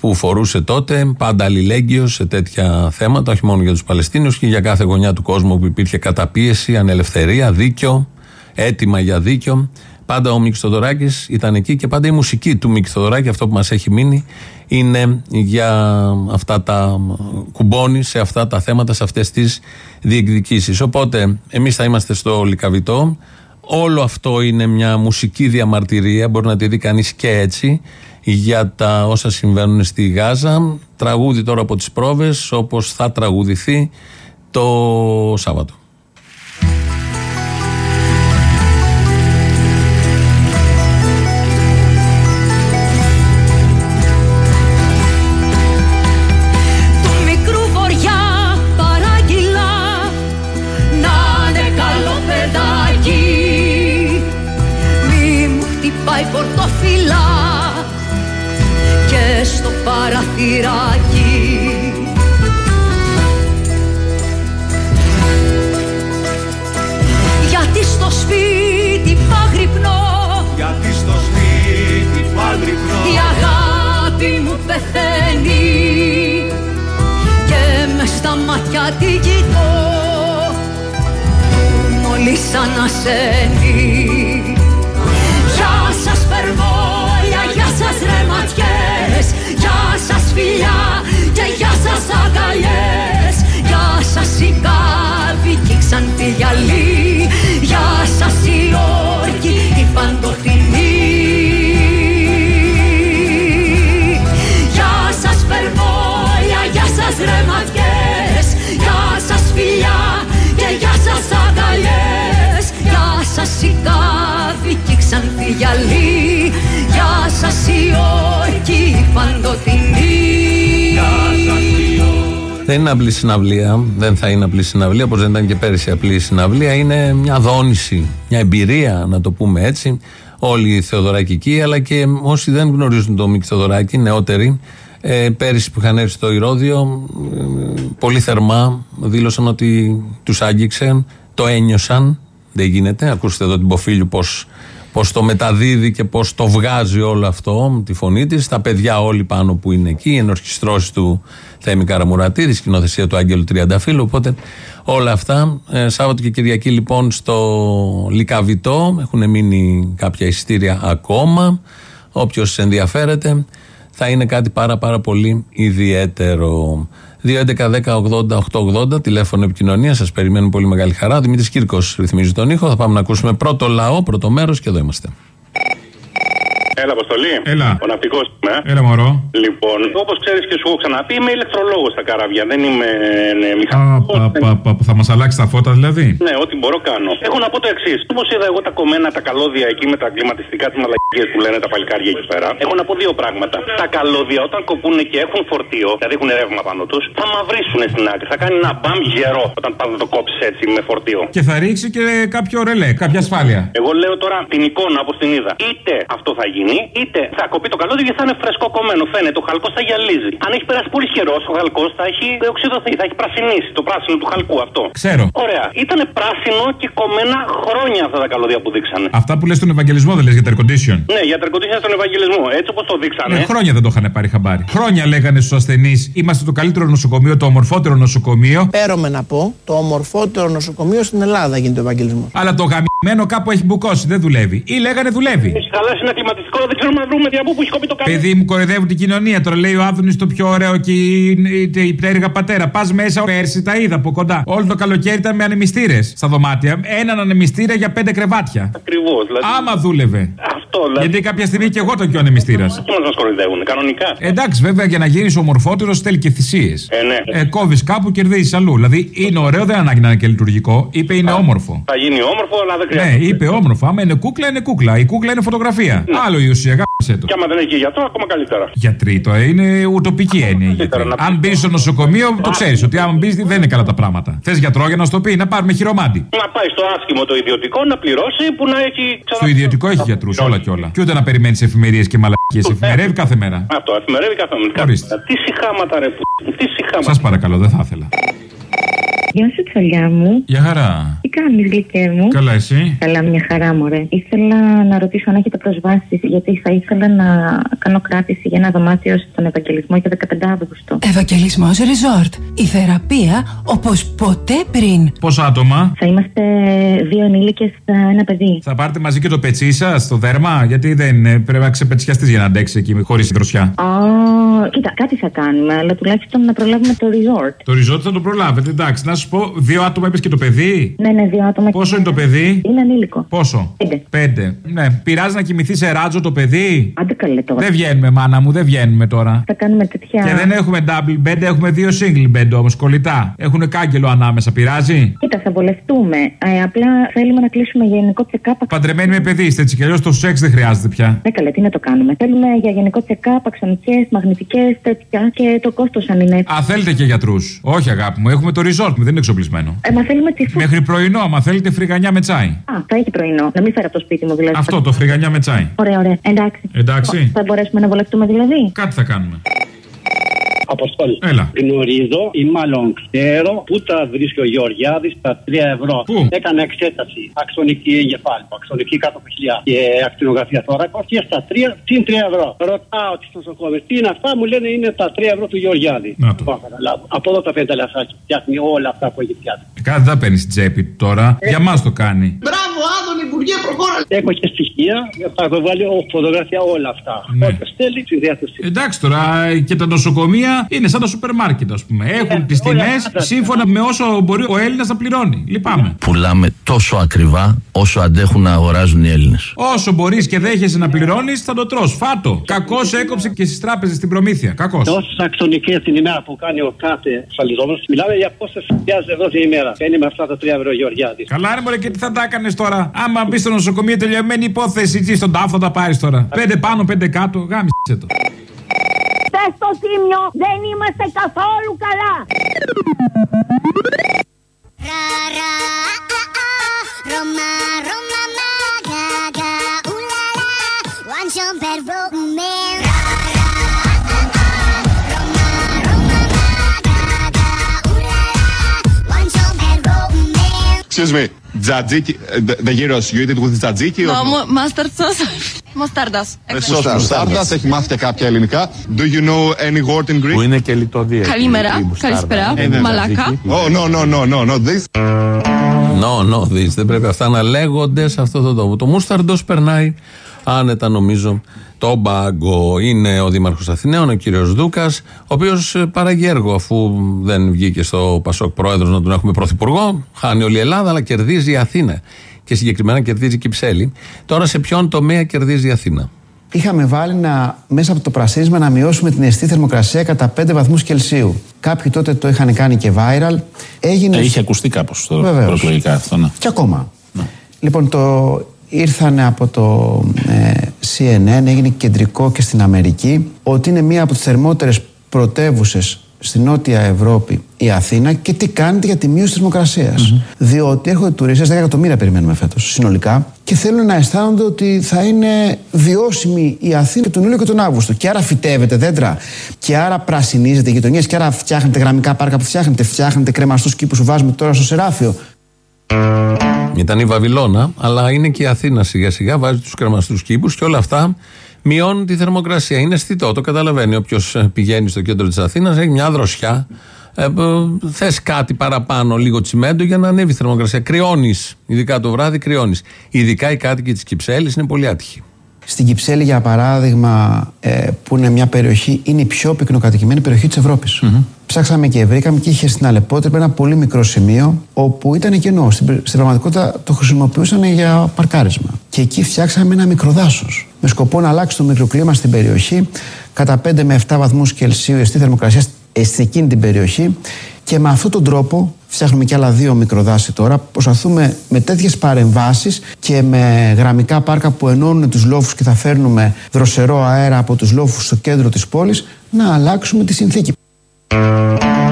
που φορούσε τότε, πάντα αλληλέγγυος σε τέτοια θέματα, όχι μόνο για τους Παλαιστίνιου και για κάθε γωνιά του κόσμου που υπήρχε καταπίεση, ανελευθερία, δίκιο, έτοιμα για δίκιο. Πάντα ο Μίκης Θοδωράκης ήταν εκεί και πάντα η μουσική του Μίκη Θοδωράκη, αυτό που μας έχει μείνει, είναι για αυτά τα κουμπώνει σε αυτά τα θέματα, σε αυτές τις διεκδικήσεις. Οπότε, εμείς θα είμαστε στο Λικαβιτό. Όλο αυτό είναι μια μουσική διαμαρτυρία, μπορεί να τη δει κανείς και έτσι, για τα όσα συμβαίνουν στη Γάζα. Τραγούδι τώρα από τις πρόβες, όπως θα τραγουδηθεί το Σάββατο. Σπίτι παγρυπνώ η αγάπη μου πεθαίνει και με στα μάτια τη κοιτώ που μόλις ανασένει Γεια σας περμόλια, γεια σας ρε ματιές. Γεια σας φιλιά και γεια σας αγκαλιές. Γεια σας η κάβη σαν τη γυαλί. Γεια σας η όρκη η παντοτινή σας αγκαλιές Γεια σας η κάβη και ξανθή γυαλί Γεια σας η όρκη η παντοτινή Δεν είναι απλή συναυλία, δεν θα είναι απλή συναυλία, όπως δεν ήταν και πέρυσι απλή συναυλία. Είναι μια δόνηση, μια εμπειρία, να το πούμε έτσι. Όλοι οι Θεοδωρακικοί, αλλά και όσοι δεν γνωρίζουν τον Μίκη Θεοδωράκη, νεότεροι, ε, πέρυσι που είχαν έρθει στο Ηρώδιο, ε, πολύ θερμά δήλωσαν ότι τους άγγιξε, το ένιωσαν. Δεν γίνεται. Ακούστε εδώ την Ποφίλιου πώς πώς το μεταδίδει και πώς το βγάζει όλο αυτό με τη φωνή της. Τα παιδιά όλοι πάνω που είναι εκεί, οι ενορχιστρώσεις του Θέμη Καραμουρατήρη, σκηνοθεσία του Άγγελου Τριανταφύλου. Οπότε όλα αυτά. Ε, Σάββατο και Κυριακή λοιπόν στο Λικαβιτό έχουν μείνει κάποια εισιτήρια ακόμα. Όποιος ενδιαφέρεται θα είναι κάτι πάρα πάρα πολύ ιδιαίτερο. 2.11.10.80.880 τηλέφωνο επικοινωνίας. Σας περιμένουμε πολύ μεγάλη χαρά. Ο Δημήτρης Κύρκος ρυθμίζει τον ήχο. Θα πάμε να ακούσουμε πρώτο λαό, πρώτο μέρος και εδώ είμαστε. Έλα, Αποστολή. Έλα. Ο ναυτικός είμαι. Έλα, μωρό. Λοιπόν, όπως ξέρεις και σου έχω ξαναπεί, είμαι ηλεκτρολόγος στα καράβια. Δεν είμαι ναι, Α, μηχανικός. πα, πα, πα, που θα μας αλλάξει τα φώτα δηλαδή. Ναι, ό,τι μπορώ κάνω. Έχω να πω το εξής. Όπως είδα εγώ τα κομμένα, τα καλώδια εκεί με τα κλιματιστικά τη μαλακίες που λένε τα παλικάρια εκεί πέρα. Έχω να πω δύο πράγματα. Τα καλώδια όταν κοπούν και έχουν φορτίο, δηλαδή έχουν ρεύμα πάνω τους, θα μαυρίσουν στην άκρη. Θα κάνει ένα μπαμ γερό όταν πας να το κόψεις έτσι με φορτίο. Και θα ρίξει και κάποιο ρελέ, κάποια ασφάλεια. Εγώ λέω τώρα την εικόνα όπως την είδα. Είτε αυτό θα γίνει, είτε θα κοπεί το καλώδιο και θα είναι φρεσκό κομμένο. Φαίνεται, ο χαλκός θα γυαλίζει. Αν έχει περάσει πολύ καιρός, ο χαλκός θα έχει οξυδωθεί, θα έχει πρασινίσει το πράσινο του χαλκού αυτό. Ξέρω. Ωραία. Ήταν πράσινο και κομμένα χρόνια αυτά τα καλώδια που δείξανε. Αυτά που λες στον Ευαγγελισμό δεν λες για τα air condition; Ναι, για τερκοντήσια στον Ευαγγελισμό. Έτσι όπως το δείξανε. Ναι, χρόνια δεν το είχαν πάρει χαμπάρι. Χρόνια λέγανε στους ασθενείς είμαστε το καλύτερο νοσοκομείο, το ομορφότερο νοσοκομείο. Πέρομε να πω, το ομορφότερο νοσοκομείο στην Ελλάδα γίνεται ο Ευαγγελισμός. Αλλά το γαμμένο κάπου έχει μπουκώσει, δεν δουλεύει. Ή λέγανε δουλεύει. Έχει χαλάσει ένα κλιματιστικό, δεν ξέρουμε να βρούμε τι από πού έχει κοπεί το καλώδιο. Παιδί μου κοροϊδεύουν την κοινωνία. Τώρα λέει ο Άδωνης το πιο ωραίο και η, η, η πτέρυγα πατέρα. Πας μέσα πέρσι τα είδα από κοντά. Όλο το καλοκαίρι ήταν με ανεμιστήρες στα δωμάτια. Έναν ανεμιστήρα για πέντε κρεβάτια. Ακριβώς. Δηλαδή... Άμα δούλευε. Αυτό δηλαδή. Γιατί κάποια στιγμή και εγώ τον και ο ανεμιστήρα. Και μα κοροϊδεύουν, κανονικά. Εντάξει, βέβαια για να γίνεις ομορφότερος θέλει και θυσίες. Ε, ναι. Ε, Κόβεις κάπου, κερδίζεις αλλού. Δηλαδή είναι ωραίο, δεν ανάγκη να είναι και λειτουργικό. Είπε είναι όμορφο. Θα γίνει όμορφο, αλλά δεν Ναι, χρειάζεται. είπε όμορφο. Άμα είναι κούκλα, είναι κούκλα. Η κούκλα είναι φωτογραφία. Άλλο η ουσία, γάμισε το. Και άμα δεν έχει και γιατρό, ακόμα καλύτερα. Γιατροί τώρα είναι ουτοπική έννοια. οι γιατροί. Αν μπεις στο νοσοκομείο, το ξέρεις ότι άμα μπεις δεν είναι καλά τα πράγματα. Θες γιατρό για να σου το πει, να πάρουμε χειρομάτι. Να πάει στο άσχημο το ιδιωτικό να πληρώσει που να έχει Στο ιδιωτικό έχει γιατρούς, όλα και όλα. Και ούτε να περιμένεις εφημερίες και μαλακίες. Εφημερεύει κάθε μέρα. Αυτό, εφημερεύει κάθε μέρα. Ορίστε. Τι συχάματα ρε που. Τι συχάματα. Σας παρακαλώ, δεν θα ήθελα. Γεια σου, τσαλιά μου. Για χαρά. Τι κάνεις, γλυκέ μου; Καλά, εσύ; Καλά, μια χαρά, μωρέ. Ήθελα να ρωτήσω αν έχετε προσβάσεις, γιατί θα ήθελα να κάνω κράτηση για ένα δωμάτιο στον Ευαγγελισμό για 15 Αύγουστο. Ευαγγελισμός Resort. Η θεραπεία όπως ποτέ πριν. Πόσα άτομα; Θα είμαστε δύο ενήλικες, ένα παιδί. Θα πάρετε μαζί και το πετσί σας στο δέρμα, γιατί δεν ε, πρέπει να ξεπετσιαστείς για να αντέξει εκεί χωρίς δροσιά. Α, κοίτα, κάτι θα κάνουμε, αλλά τουλάχιστον να προλάβουμε το resort. Το ριζότι θα το προλάβετε, εντάξει. Να σου πω, δύο άτομα είπες και το παιδί; Ναι, ναι, δύο άτομα. Πόσο είναι το παιδί; Είναι ανήλικο. Πόσο; Πέντε. Πέντε. Ναι, πειράζει να κοιμηθεί σε ράτζο το παιδί; Άντε καλέ τώρα. Δεν βγαίνουμε, μάνα μου, δεν βγαίνουμε τώρα. Θα κάνουμε τέτοια. Και δεν έχουμε double bed, έχουμε δύο single bed όμως, κολλητά. Έχουν κάγκελο ανάμεσα, πειράζει; Κοίτα, θα βολευτούμε. Ε, απλά θέλουμε να κλείσουμε για γενικό check-up. Παντρεμένοι με παιδί είστε έτσι κι αλλιώς το σεξ δεν χρειάζεται πια. Ναι, καλέ, τι να το κάνουμε. Θέλουμε για γενικό check-up, αξονικές, μαγνητικές, τέτοια και το κόστος αν είναι. Α, θέλετε και γιατρούς. Όχι, αγάπη μου, έχουμε το resort. Δεν δεν είναι εξοπλισμένο. Ε, μα θέλουμε τη Μέχρι πρωινό, άμα θέλετε φρυγανιά με τσάι. Α, θα έχει πρωινό. Να μην φέρω από το σπίτι μου δηλαδή. Αυτό το φρυγανιά με τσάι. Ωραία, ωραία. Εντάξει. Εντάξει. Θα μπορέσουμε να βολευτούμε δηλαδή. Κάτι θα κάνουμε. Αποστόλη. Έλα. Γνωρίζω ή μάλλον ξέρω πού τα βρίσκει ο Γεωργιάδης τα 3 ευρώ. Πού; Έκανα εξέταση. Αξονική εγκεφάλου, αξονική κάτω από χιλιά και ακτινογραφία τώρα. Και στα 3 συν 3 ευρώ. Ρωτάω τις νοσοκόμε. Τι είναι αυτά, μου λένε είναι τα 3 ευρώ του Γεωργιάδη. Να το. Πάω να καταλάβω. Από εδώ τα 5 λεφτά φτιάχνει όλα αυτά που έχει φτιάξει. Κάτι δεν παίρνεις στην τσέπη του τώρα. Για μας το κάνει. Μπράβο, Άδων Υπουργέ, προχώρας. Έχω και στοιχεία, θα το βάλω φωτογραφία όλα αυτά. Ναι. Όποιος θέλει, στη διάθεση. Εντάξει τώρα και τα νοσοκομεία είναι σαν τα σούπερ μάρκετ, ας πούμε. Έχουν τις τιμές σύμφωνα με όσο μπορεί ο Έλληνας να πληρώνει. Λυπάμαι. Πουλάμε τόσο ακριβά όσο αντέχουν να αγοράζουν οι Έλληνες. Όσο μπορείς και δέχεσαι να πληρώνεις, θα το τρώ. Φάτο. Κακός έκοψε και στις τράπεζες την προμήθεια. Κακός. Τόσε αξονικέ την ημέρα που κάνει ο κάθε ασφαλιζόμενος, μιλάμε για πόσες χιλιάδες ευρώ την ημέρα. Παίρνει με αυτά τα 3 ευρώ Γεωργιάδη. Καλά, ρε μωρέ, και τι θα τα έκανες τώρα; Άμα μπεις στο νοσοκομείο, τελειωμένη υπόθεση, τι στον τάφο θα τα πάρεις τώρα. Πέντε πάνω, πέντε κάτω, γάμισε το. Πες στο τίμιο, δεν είμαστε καθόλου καλά. Roma, Roma, ma, ga, ga, ooh la la, one jump at romance. Excuse me, tzatziki, the, the gyros, you eat it with tzatziki or No, not? mu- mustard sauce. Μοστάρδας. Με σως μουστάρδας, έχει μάθει και κάποια ελληνικά. Do you know any word in Greek? Που είναι και λιτοδία. Καλημέρα, καλησπέρα, μαλάκα. Oh, no, no, no, no, no, this. No, no, this. Δεν πρέπει αυτά να λέγονται σε αυτό το τόπο. Το μούσταρντο περνάει άνετα νομίζω. Το μπάγκο είναι ο Δήμαρχος Αθηναίων, ο κύριος Δούκας, ο οποίος παράγει έργο αφού δεν βγήκε στο Πασόκ πρόεδρος να τον έχουμε πρωθυπουργό. Χάνει όλη η Ελλάδα, αλλά κερδίζει η Αθήνα. Και συγκεκριμένα κερδίζει η Κυψέλη. Τώρα σε ποιον τομέα κερδίζει η Αθήνα; Είχαμε βάλει να, μέσα από το πρασίνισμα να μειώσουμε την αισθή θερμοκρασία κατά 5 βαθμούς Κελσίου. Κάποιοι τότε το είχαν κάνει και viral. Έγινε... Ε, είχε ακουστεί κάπως τώρα Βεβαίως. προεκλογικά αυτό. Ναι. Και ακόμα. Λοιπόν, το ήρθανε από το ε, CNN, έγινε κεντρικό και στην Αμερική, ότι είναι μία από τις θερμότερες πρωτεύουσες στη Νότια Ευρώπη η Αθήνα και τι κάνετε για τη μείωση της θερμοκρασίας. Διότι έρχονται τουρίστες, 10 εκατομμύρια περιμένουμε φέτος συνολικά και θέλουν να αισθάνονται ότι θα είναι βιώσιμη η Αθήνα και τον Ιούλιο και τον Αύγουστο. Και άρα φυτεύετε δέντρα και άρα πρασινίζετε γειτονιές και άρα φτιάχνετε γραμμικά πάρκα που φτιάχνετε, φτιάχνετε κρεμαστούς κήπους που βάζουμε τώρα στο Σεράφιο. Ήταν η Βαβυλώνα, αλλά είναι και η Αθήνα σιγά σιγά, βάζει τους κρεμαστούς κήπους και όλα αυτά μειώνουν τη θερμοκρασία. Είναι αισθητό, το καταλαβαίνει. Όποιος πηγαίνει στο κέντρο της Αθήνας έχει μια δροσιά. Ε, Θες κάτι παραπάνω, λίγο τσιμέντο για να ανέβει η θερμοκρασία. Κρυώνεις, ειδικά το βράδυ κρυώνεις. Ειδικά οι κάτοικοι της Κυψέλης είναι πολύ άτυχοι. Στην Κυψέλη, για παράδειγμα, ε, που είναι μια περιοχή, είναι η πιο πυκνοκατοικημένη περιοχή της ευρωπη Ψάξαμε και βρήκαμε και είχε στην Αλεπότρεπη ένα πολύ μικρό σημείο όπου ήταν κενό. Στην, στην πραγματικότητα το χρησιμοποιούσαν για παρκάρισμα. Και εκεί φτιάξαμε ένα μικροδάσος. Με σκοπό να αλλάξει το μικροκλίμα στην περιοχή κατά 5 με 7 βαθμούς Κελσίου εστί θερμοκρασίας σε εκείνη την περιοχή. Και με αυτόν τον τρόπο φτιάχνουμε και άλλα δύο μικροδάση τώρα. Προσπαθούμε με τέτοιες παρεμβάσεις και με γραμμικά πάρκα που ενώνουν τους λόφους και θα φέρνουμε δροσερό αέρα από τους λόφους στο κέντρο της πόλης να αλλάξουμε τη συνθήκη.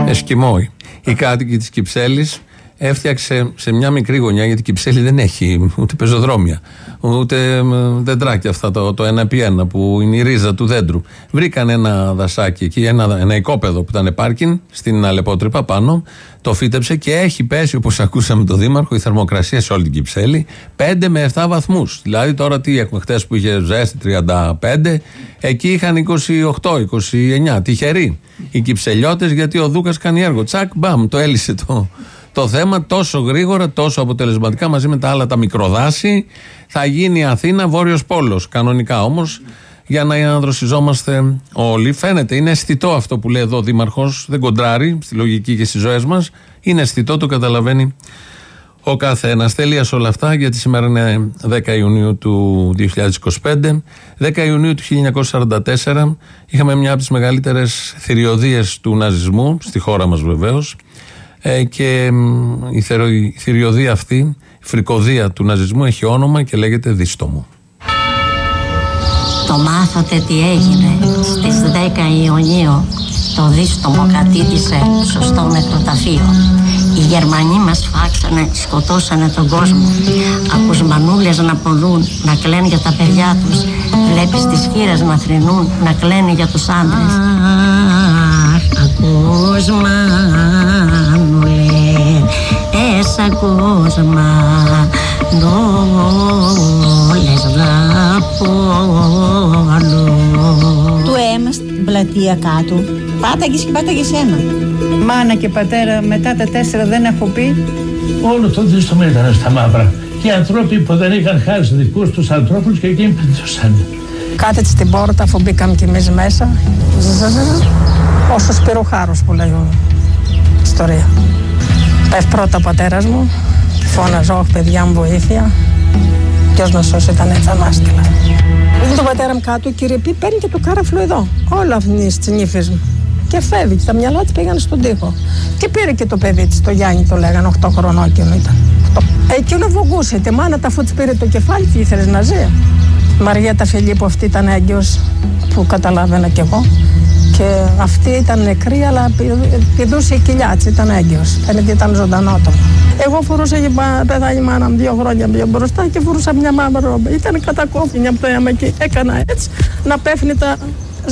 Εσκιμόη. Η κάτοικη της Κυψέλης έφτιαξε σε μια μικρή γωνιά, γιατί η Κυψέλη δεν έχει ούτε πεζοδρόμια, ούτε ε, δεντράκια αυτά, το, το ένα επί ένα που είναι η ρίζα του δέντρου. Βρήκαν ένα δασάκι εκεί, ένα, ένα οικόπεδο που ήταν πάρκιν στην Αλεπότρυπα πάνω, το φύτεψε και έχει πέσει, όπως ακούσαμε το Δήμαρχο, η θερμοκρασία σε όλη την Κυψέλη 5 με 7 βαθμούς. Δηλαδή τώρα τι έχουμε χτε που είχε ζέστη 35, εκεί είχαν 28, 29. Τυχεροί οι Κυψελιώτες γιατί ο Δούκας κάνει έργο. Τσακ, μπαμ, το έλυσε το, το θέμα τόσο γρήγορα, τόσο αποτελεσματικά μαζί με τα άλλα τα μικροδάση. Θα γίνει η Αθήνα βόρειος πόλος. Κανονικά όμως για να αναδροσιζόμαστε όλοι. Φαίνεται, είναι αισθητό αυτό που λέει εδώ ο Δήμαρχος, δεν κοντράρει στη λογική και στις ζωές μας. Είναι αισθητό, το καταλαβαίνει ο καθένας. Τέλεια σε όλα αυτά, γιατί σήμερα είναι 10 Ιουνίου του 2025. 10 Ιουνίου του 1944 είχαμε μια από τις μεγαλύτερες θηριωδίες του ναζισμού, στη χώρα μας βεβαίως. Ε, και μ, η, θερο- η θηριωδία αυτή, η φρικοδία του ναζισμού έχει όνομα και λέγεται Δίστομο. Το μάθατε τι έγινε στις 10 Ιουνίου στο δίστομο κατήτησε σωστό νεκροταφείο. Οι Γερμανοί μας φάξανε, σκοτώσανε τον κόσμο. Ακούς μανούλες να ποδούν, να κλαίνουν για τα παιδιά τους. Βλέπεις τις χείρες να θρυνούν, να κλαίνουν για τους άντρες. Αχ, ακούς μανούλες, ακούς μανούλες να πονούν. Του αίμα στην πλατεία κάτω. Πάταγες και πάταγες αίμα. Μάνα και πατέρα μετά τα τέσσερα δεν έχω πει. Όλο το δίστομα ήταν στα μαύρα. Και οι άνθρωποι που δεν είχαν χάρη στους δικούς τους ανθρώπους και εκείνοι παντούσαν. Κάθεται στην πόρτα αφού μπήκαμε κι εμείς μέσα. Όσο σπυροχάρος που λέγω ιστορία. Πέφτει πρώτα ο πατέρας μου. Φώναζε, όχι παιδιά μου βοήθεια. Ποιος να σώσει ήταν έτσι ανάστηλα. Είδε τον πατέρα μου κάτω, κύριε Πι, παίρνει και το κάραφλο εδώ. Όλα αυτή τη νύφη μου. Και φεύγει. Τα μυαλά της πήγαν στον τοίχο. Και πήρε και το παιδί της, το Γιάννη το λέγανε, 8 χρονών εκείνο ήταν. 8. Εκείνο βογκούσε. Τη μάνα τα αφού της πήρε το κεφάλι, τι ήθελες να ζει. Η Μαριέτα Φιλίππου αυτή ήταν έγκυος, που καταλάβαινα κι εγώ. Και αυτή ήταν νεκρή, αλλά πηδ- πηδούσε η κοιλιά της, ήταν έγκυος. Φαίνεται ήταν ζωντανό το. Εγώ φορούσα και πα- παιδάκι μάνα μου δύο χρόνια πιο μπροστά και φορούσα μια μαύρη ρόμπα. Ήταν κατακόφινη από το αίμα και έκανα έτσι να πέφτει τα,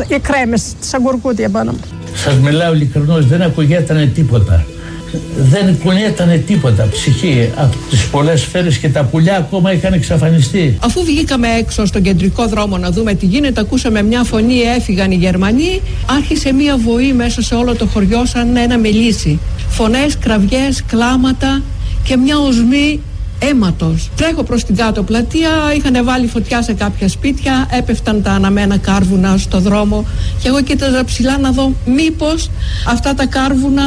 οι κρέμες, τις αγκουρκούτια πάνω μου. Σας μιλάω ειλικρινώς, δεν ακουγέτανε τίποτα. Δεν κουνιέτανε τίποτα ψυχή από τις πολλές σφαίρες και τα πουλιά ακόμα είχαν εξαφανιστεί. Αφού βγήκαμε έξω στον κεντρικό δρόμο να δούμε τι γίνεται, ακούσαμε μια φωνή, έφυγαν οι Γερμανοί. Άρχισε μια βοή μέσα σε όλο το χωριό σαν ένα μελίσι. Φωνές, κραυγές, κλάματα και μια οσμή αίματος. Τρέχω προς την κάτω πλατεία, είχαν βάλει φωτιά σε κάποια σπίτια, έπεφταν τα αναμένα κάρβουνα στο δρόμο και εγώ κοίταζα ψηλά να δω μήπως αυτά τα κάρβουνα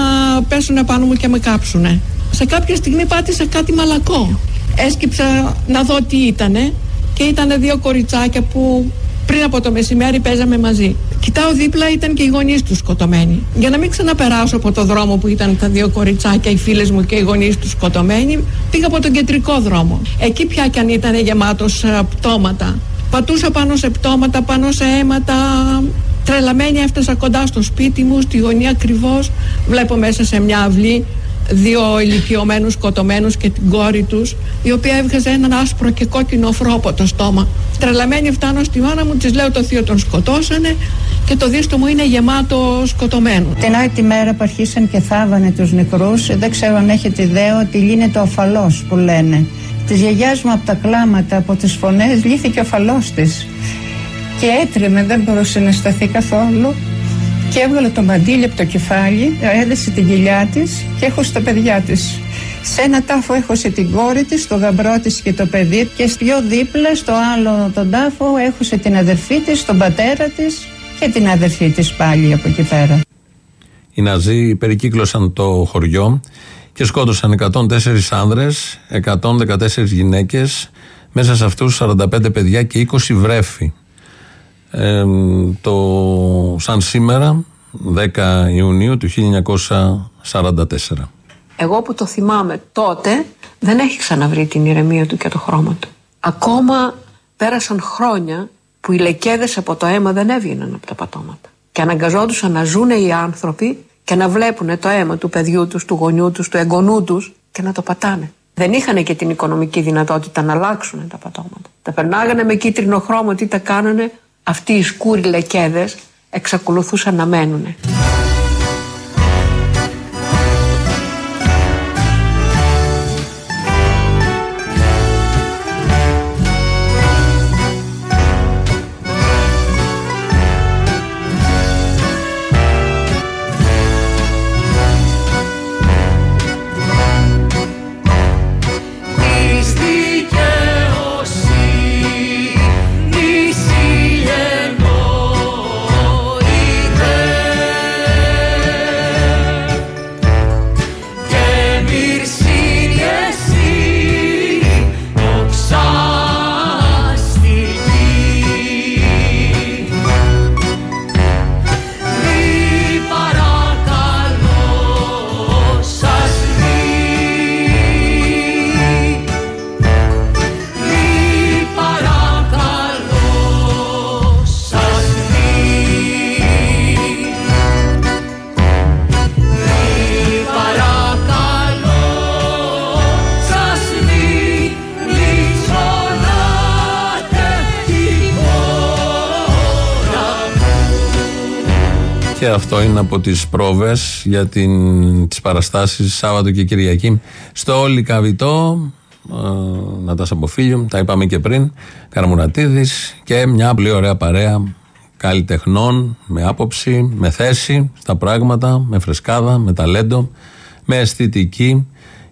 πέσουν πάνω μου και με κάψουνε. Σε κάποια στιγμή πάτησα κάτι μαλακό. Έσκυψα να δω τι ήτανε και ήταν δύο κοριτσάκια που πριν από το μεσημέρι παίζαμε μαζί. Κοιτάω δίπλα ήταν και οι γονείς τους σκοτωμένοι. Για να μην ξαναπεράσω από το δρόμο που ήταν τα δύο κοριτσάκια, οι φίλες μου και οι γονείς τους σκοτωμένοι, πήγα από τον κεντρικό δρόμο. Εκεί πια κι αν ήταν γεμάτος πτώματα. Πατούσα πάνω σε πτώματα, πάνω σε αίματα. Τρελαμένη έφτασα κοντά στο σπίτι μου, στη γωνία ακριβώς. Βλέπω μέσα σε μια αυλή δύο ηλικιωμένους σκοτωμένους και την κόρη τους η οποία έβγαζε έναν άσπρο και κόκκινο φρόπο το στόμα τρελαμένη φτάνω στη μάνα μου της λέω το θείο τον σκοτώσανε και το δίστομο είναι γεμάτο σκοτωμένο Την άλλη τη μέρα που αρχίσαν και θάβανε τους νεκρούς, δεν ξέρω αν έχετε ιδέα ότι λύνεται ο αφαλός που λένε. Της γιαγιάς μου από τα κλάματα, από τις φωνές, λύθηκε ο αφαλός της. Και έτρεμε, δεν μπορούσε να σταθεί καθόλου. Και έβγαλε το μαντίλι από το κεφάλι, έδεσε την κοιλιά της και έχωσε τα παιδιά της. Σε ένα τάφο έχωσε την κόρη της, το γαμπρό της και το παιδί και πιο δίπλα στο άλλο τον τάφο έχωσε την αδερφή της, τον πατέρα της και την αδερφή της πάλι από εκεί πέρα. Οι Ναζί περικύκλωσαν το χωριό και σκότωσαν 104 άνδρες, 114 γυναίκες, μέσα σε αυτούς 45 παιδιά και 20 βρέφη. Ε, το, σαν σήμερα, 10 Ιουνίου του 1944. Εγώ που το θυμάμαι τότε δεν έχει ξαναβρει την ηρεμία του και το χρώμα του. Ακόμα πέρασαν χρόνια που οι λεκέδες από το αίμα δεν έβγαιναν από τα πατώματα. Και αναγκαζόντουσαν να ζουνε οι άνθρωποι και να βλέπουν το αίμα του παιδιού τους, του γονιού τους, του εγγονού τους και να το πατάνε. Δεν είχαν και την οικονομική δυνατότητα να αλλάξουν τα πατώματα. Τα περνάγανε με κίτρινο χρώμα, τι τα κάνανε, αυτοί οι σκούροι λεκέδες εξακολουθούσαν να μένουνε. Αυτό είναι από τις πρόβες για τις παραστάσεις Σάββατο και Κυριακή στο Λικαβιτό. Ε, Νατάσα Μποφίλιο, τα είπαμε και πριν. Καραμουρατίδη και μια πολύ ωραία παρέα καλλιτεχνών με άποψη, με θέση στα πράγματα, με φρεσκάδα, με ταλέντο, με αισθητική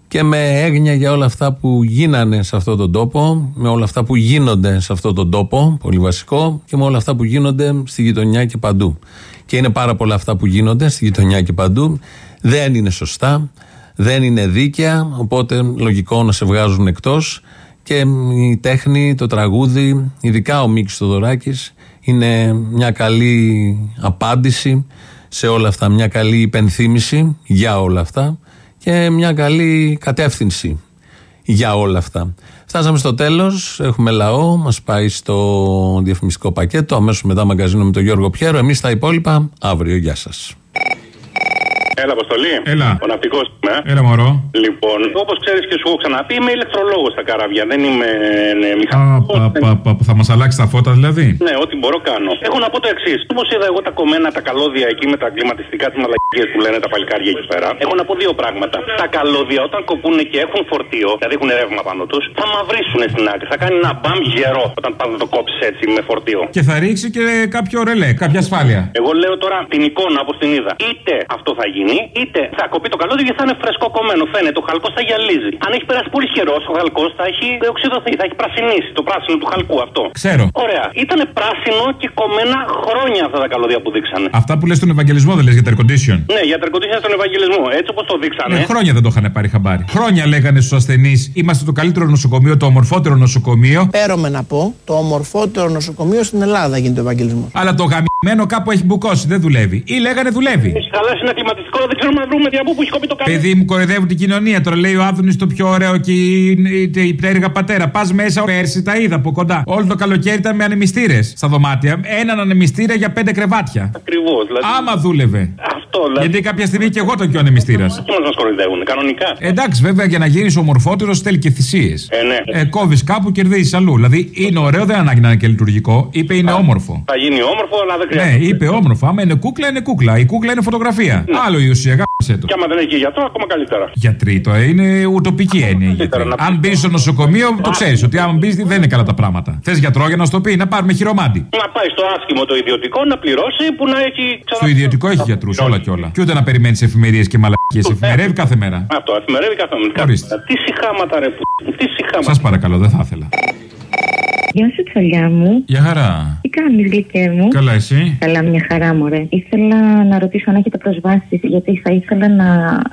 και με έγνοια για όλα αυτά που γίνανε σε αυτόν τον τόπο, με όλα αυτά που γίνονται σε αυτόν τον τόπο, πολύ βασικό, και με όλα αυτά που γίνονται στη γειτονιά και παντού. Και είναι πάρα πολλά αυτά που γίνονται στη γειτονιά και παντού. Δεν είναι σωστά, δεν είναι δίκαια, οπότε λογικό να σε βγάζουν εκτός και η τέχνη, το τραγούδι, ειδικά ο Μίκης Θοδωράκης, είναι μια καλή απάντηση σε όλα αυτά, μια καλή υπενθύμηση για όλα αυτά και μια καλή κατεύθυνση για όλα αυτά. Φτάσαμε στο τέλος, έχουμε λαό, μας πάει στο διαφημιστικό πακέτο, αμέσως μετά μαγκαζίνο με τον Γιώργο Πιέρο, εμείς τα υπόλοιπα αύριο, γεια σας. Έλα, Αποστολή. Έλα. Ο ναυτικός είμαι. Έλα, μωρό. Λοιπόν, όπως ξέρεις και σου έχω ξαναπεί, είμαι ηλεκτρολόγος στα καράβια. Δεν είμαι ναι, Α, μηχανικό. πα, πα, πα, που θα μας αλλάξει τα φώτα δηλαδή. Ναι, ό,τι μπορώ κάνω. Έχω να πω το εξής. Όπως είδα εγώ τα κομμένα, τα καλώδια εκεί με τα κλιματιστικά τη μαλακίες που λένε τα παλικάρια εκεί πέρα. Έχω να πω δύο πράγματα. Τα καλώδια όταν κοπούνε και έχουν φορτίο, δηλαδή έχουν ρεύμα πάνω τους, θα μαυρίσουν στην άκρη. Θα κάνει ένα μπαμ γερό όταν πας να το κόψεις έτσι με φορτίο. Και θα ρίξει και κάποιο ρελέ, κάποια ασφάλεια. Εγώ λέω τώρα την εικόνα όπως την είδα. Είτε αυτό θα γίνει, είτε θα κοπεί το καλώδιο και θα είναι φρεσκό κομμένο. Φαίνεται, ο χαλκός θα γυαλίζει. Αν έχει περάσει πολύ καιρός, ο χαλκός θα έχει οξυδωθεί, θα έχει πρασινίσει το πράσινο του χαλκού αυτό. Ξέρω. Ωραία. Ήταν πράσινο και κομμένα χρόνια αυτά τα καλώδια που δείξανε. Αυτά που λες στον Ευαγγελισμό δεν λες για τα air condition. Ναι, για τερκοντήσια στον Ευαγγελισμό. Έτσι όπως το δείξανε. Ναι, χρόνια δεν το είχαν πάρει χαμπάρι. Χρόνια λέγανε στους ασθενείς: Είμαστε το καλύτερο νοσοκομείο, το ομορφότερο νοσοκομείο. Πέρομε να πω, το ομορφότερο νοσοκομείο στην Ελλάδα γίνεται ο Ευαγγελισμός. Αλλά το γαμμένο κάπου έχει μπουκώσει, δεν δουλεύει. Ή λέγανε δουλεύει. Έχει χαλάσει ένα κλιματιστικό, δεν ξέρουμε να βρούμε τι από πού έχει κοπεί το καλώδιο. Παιδί μου κοροϊδεύουν την κοινωνία. Τώρα λέει ο Άδωνης το πιο ωραίο και η, η, η πτέρυγα πατέρα. Πας μέσα πέρσι τα είδα από κοντά. Όλο το καλοκαίρι ήταν με ανεμιστήρες στα δωμάτια. Έναν ανεμιστήρα για πέντε κρεβάτια. Ακριβώς. Δηλαδή... Άμα δούλευε. Αυτό δηλαδή. Γιατί κάποια στιγμή και εγώ τον και ο ανεμιστήρας. Τι μας κοροϊδεύουν, κανονικά. Εντάξει, βέβαια για να γίνεις ομορφότερος θέλει και θυσίες. Ε, ναι. Ε, Κόβεις κάπου, κερδίζεις αλλού. Δηλαδή είναι ωραίο, δεν ανάγκη να είναι και λειτουργικό. Είπε είναι όμορφο. Θα γίνει όμορφο, αλλά δεν Ναι, χρειάζεται. είπε όμορφο. Άμα είναι κούκλα, είναι κούκλα. Η κούκλα είναι φωτογραφία. Άλλο η ουσία, γάμισε το. Και άμα δεν έχει και γιατρό, ακόμα καλύτερα. Γιατροί τώρα είναι ουτοπική έννοια. οι γιατροί. Αν μπεις στο νοσοκομείο, το ξέρεις ότι αν μπεις δεν είναι καλά τα πράγματα. Θες γιατρό για να σου το πει, να πάρουμε χειρομάτι. Να πάει στο άσχημο το ιδιωτικό να πληρώσει που να έχει ξανα... Στο ιδιωτικό έχει γιατρούς, όλα και όλα. Και ούτε να περιμένεις εφημερίες και μαλακίες. Εφημερεύει κάθε μέρα. Αυτό, εφημερεύει κάθε μέρα. Ορίστε. Τι συχάματα ρε που. Τι συχάματα. Σας παρακαλώ, δεν θα ήθελα. Γεια σου, τσολιά μου. Για χαρά. Τι κάνεις, γλυκέ μου; Καλά, εσύ; Καλά, μια χαρά, μωρέ. Ήθελα να ρωτήσω αν έχετε προσβάσεις, γιατί θα ήθελα να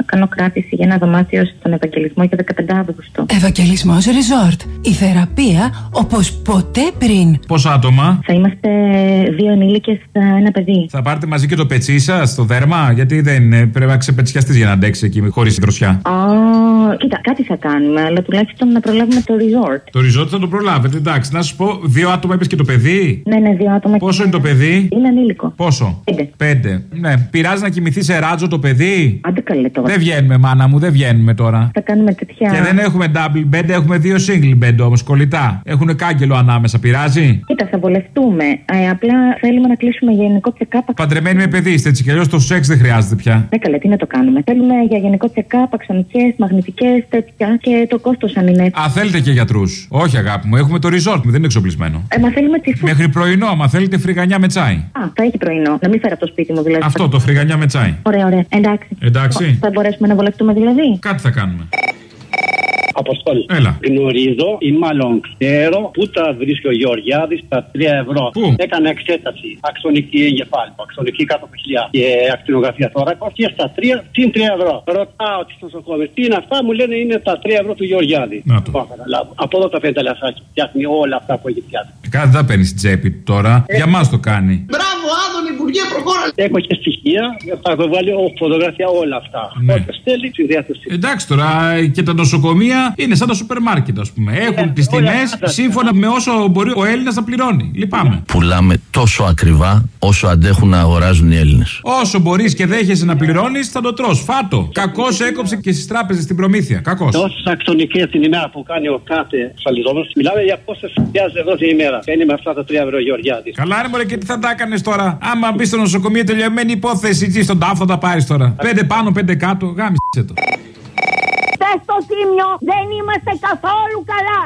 κάνω κράτηση για ένα δωμάτιο στον Ευαγγελισμό για 15 Αύγουστο. Ευαγγελισμός Resort. Η θεραπεία όπως ποτέ πριν. Πόσα άτομα; Θα είμαστε δύο ενήλικες, ένα παιδί. Θα πάρετε μαζί και το πετσί σας στο δέρμα, γιατί δεν ε, πρέπει να ξεπετσιαστείς για να αντέξει εκεί χωρίς δροσιά. Α, κοίτα, κάτι θα κάνουμε, αλλά τουλάχιστον να προλάβουμε το resort. Το ριζότι θα το προλάβετε, εντάξει. Να σου πω, δύο άτομα είπες και το παιδί; Ναι, ναι, δύο άτομα. Πόσο είναι το παιδί; Είναι ανήλικο. Πόσο; Πέντε. Πέντε. Ναι. Πειράζει να κοιμηθεί σε ράτζο το παιδί; Άντε καλέ τώρα. Δεν βγαίνουμε, μάνα μου, δεν βγαίνουμε τώρα. Θα κάνουμε τέτοια. Και δεν έχουμε double bed, έχουμε δύο single bed όμως, κολλητά. Έχουν κάγκελο ανάμεσα, πειράζει; Κοίτα, θα βολευτούμε. Ε, απλά θέλουμε να κλείσουμε για γενικό check-up. Παντρεμένοι με παιδί είστε έτσι κι αλλιώς το σεξ δεν χρειάζεται πια. Ναι, καλέ, τι να το κάνουμε. Θέλουμε για γενικό check-up, αξονικές, μαγνητικές, τέτοια και το κόστος αν είναι. Α, θέλετε και γιατρούς. Όχι, αγάπη μου, έχουμε το resort μου, δεν είναι εξοπλισμένο. Ε, μα θέλουμε τη φου... Μέχρι πρωινό, άμα θέλετε, φρυγανιά με τσάι. Α, θα έχει πρωινό. Να μην φέρω από το σπίτι μου δηλαδή. Αυτό το φρυγανιά με τσάι. Ωραία, ωραία. Εντάξει. Εντάξει. Θα μπορέσουμε να βολευτούμε δηλαδή. Κάτι θα κάνουμε. Αποστόλη. Έλα. Γνωρίζω ή μάλλον ξέρω πού τα βρίσκει ο Γεωργιάδης τα 3 ευρώ. Πού; Έκανα εξέταση. Αξονική εγκεφάλου, αξονική κάτω από χιλιά και ακτινογραφία θώρακος και στα 3 συν 3 ευρώ; Ρωτάω τις νοσοκόμε, τι είναι αυτά, μου λένε είναι τα 3 ευρώ του Γεωργιάδη. Να το. Πάω να καταλάβω. Από εδώ τα πέντε λασάκι φτιάχνει όλα αυτά που έχει φτιάξει. Κάτι δεν παίρνεις στην τσέπη του τώρα. Για μας το κάνει. Μπράβο, Άδων, Υπουργέ, προχώρα. Έχω και στοιχεία, θα το βάλω φωτογραφία όλα αυτά. Ναι. Όποιος θέλει, στη διάθεση. Εντάξει τώρα και τα νοσοκομεία είναι σαν τα σούπερ μάρκετ, ας πούμε. Έχουν τις τιμές σύμφωνα με όσο μπορεί ο Έλληνας να πληρώνει. Λυπάμαι. Πουλάμε τόσο ακριβά όσο αντέχουν να αγοράζουν οι Έλληνες. Όσο μπορείς και δέχεσαι να πληρώνεις, θα το τρώ. Φάτο. Κακός έκοψε και στις τράπεζες την προμήθεια. Κακός. Τόσε αξονικέ την ημέρα που κάνει ο κάθε ασφαλιζόμενο, μιλάμε για πόσες χιλιάδες ευρώ την ημέρα. Παίρνει με αυτά τα 3 ευρώ Γεωργιάδη. Καλά, ρε μωρέ, και τι θα τα έκανες τώρα; Άμα να μπεις στο νοσοκομείο τελειωμένη υπόθεση. Τι στον τάφο θα τα πάρεις τώρα; Πέντε πάνω, πέντε κάτω. Γάμισε το. Πες στο τίμιο, δεν είμαστε καθόλου καλά.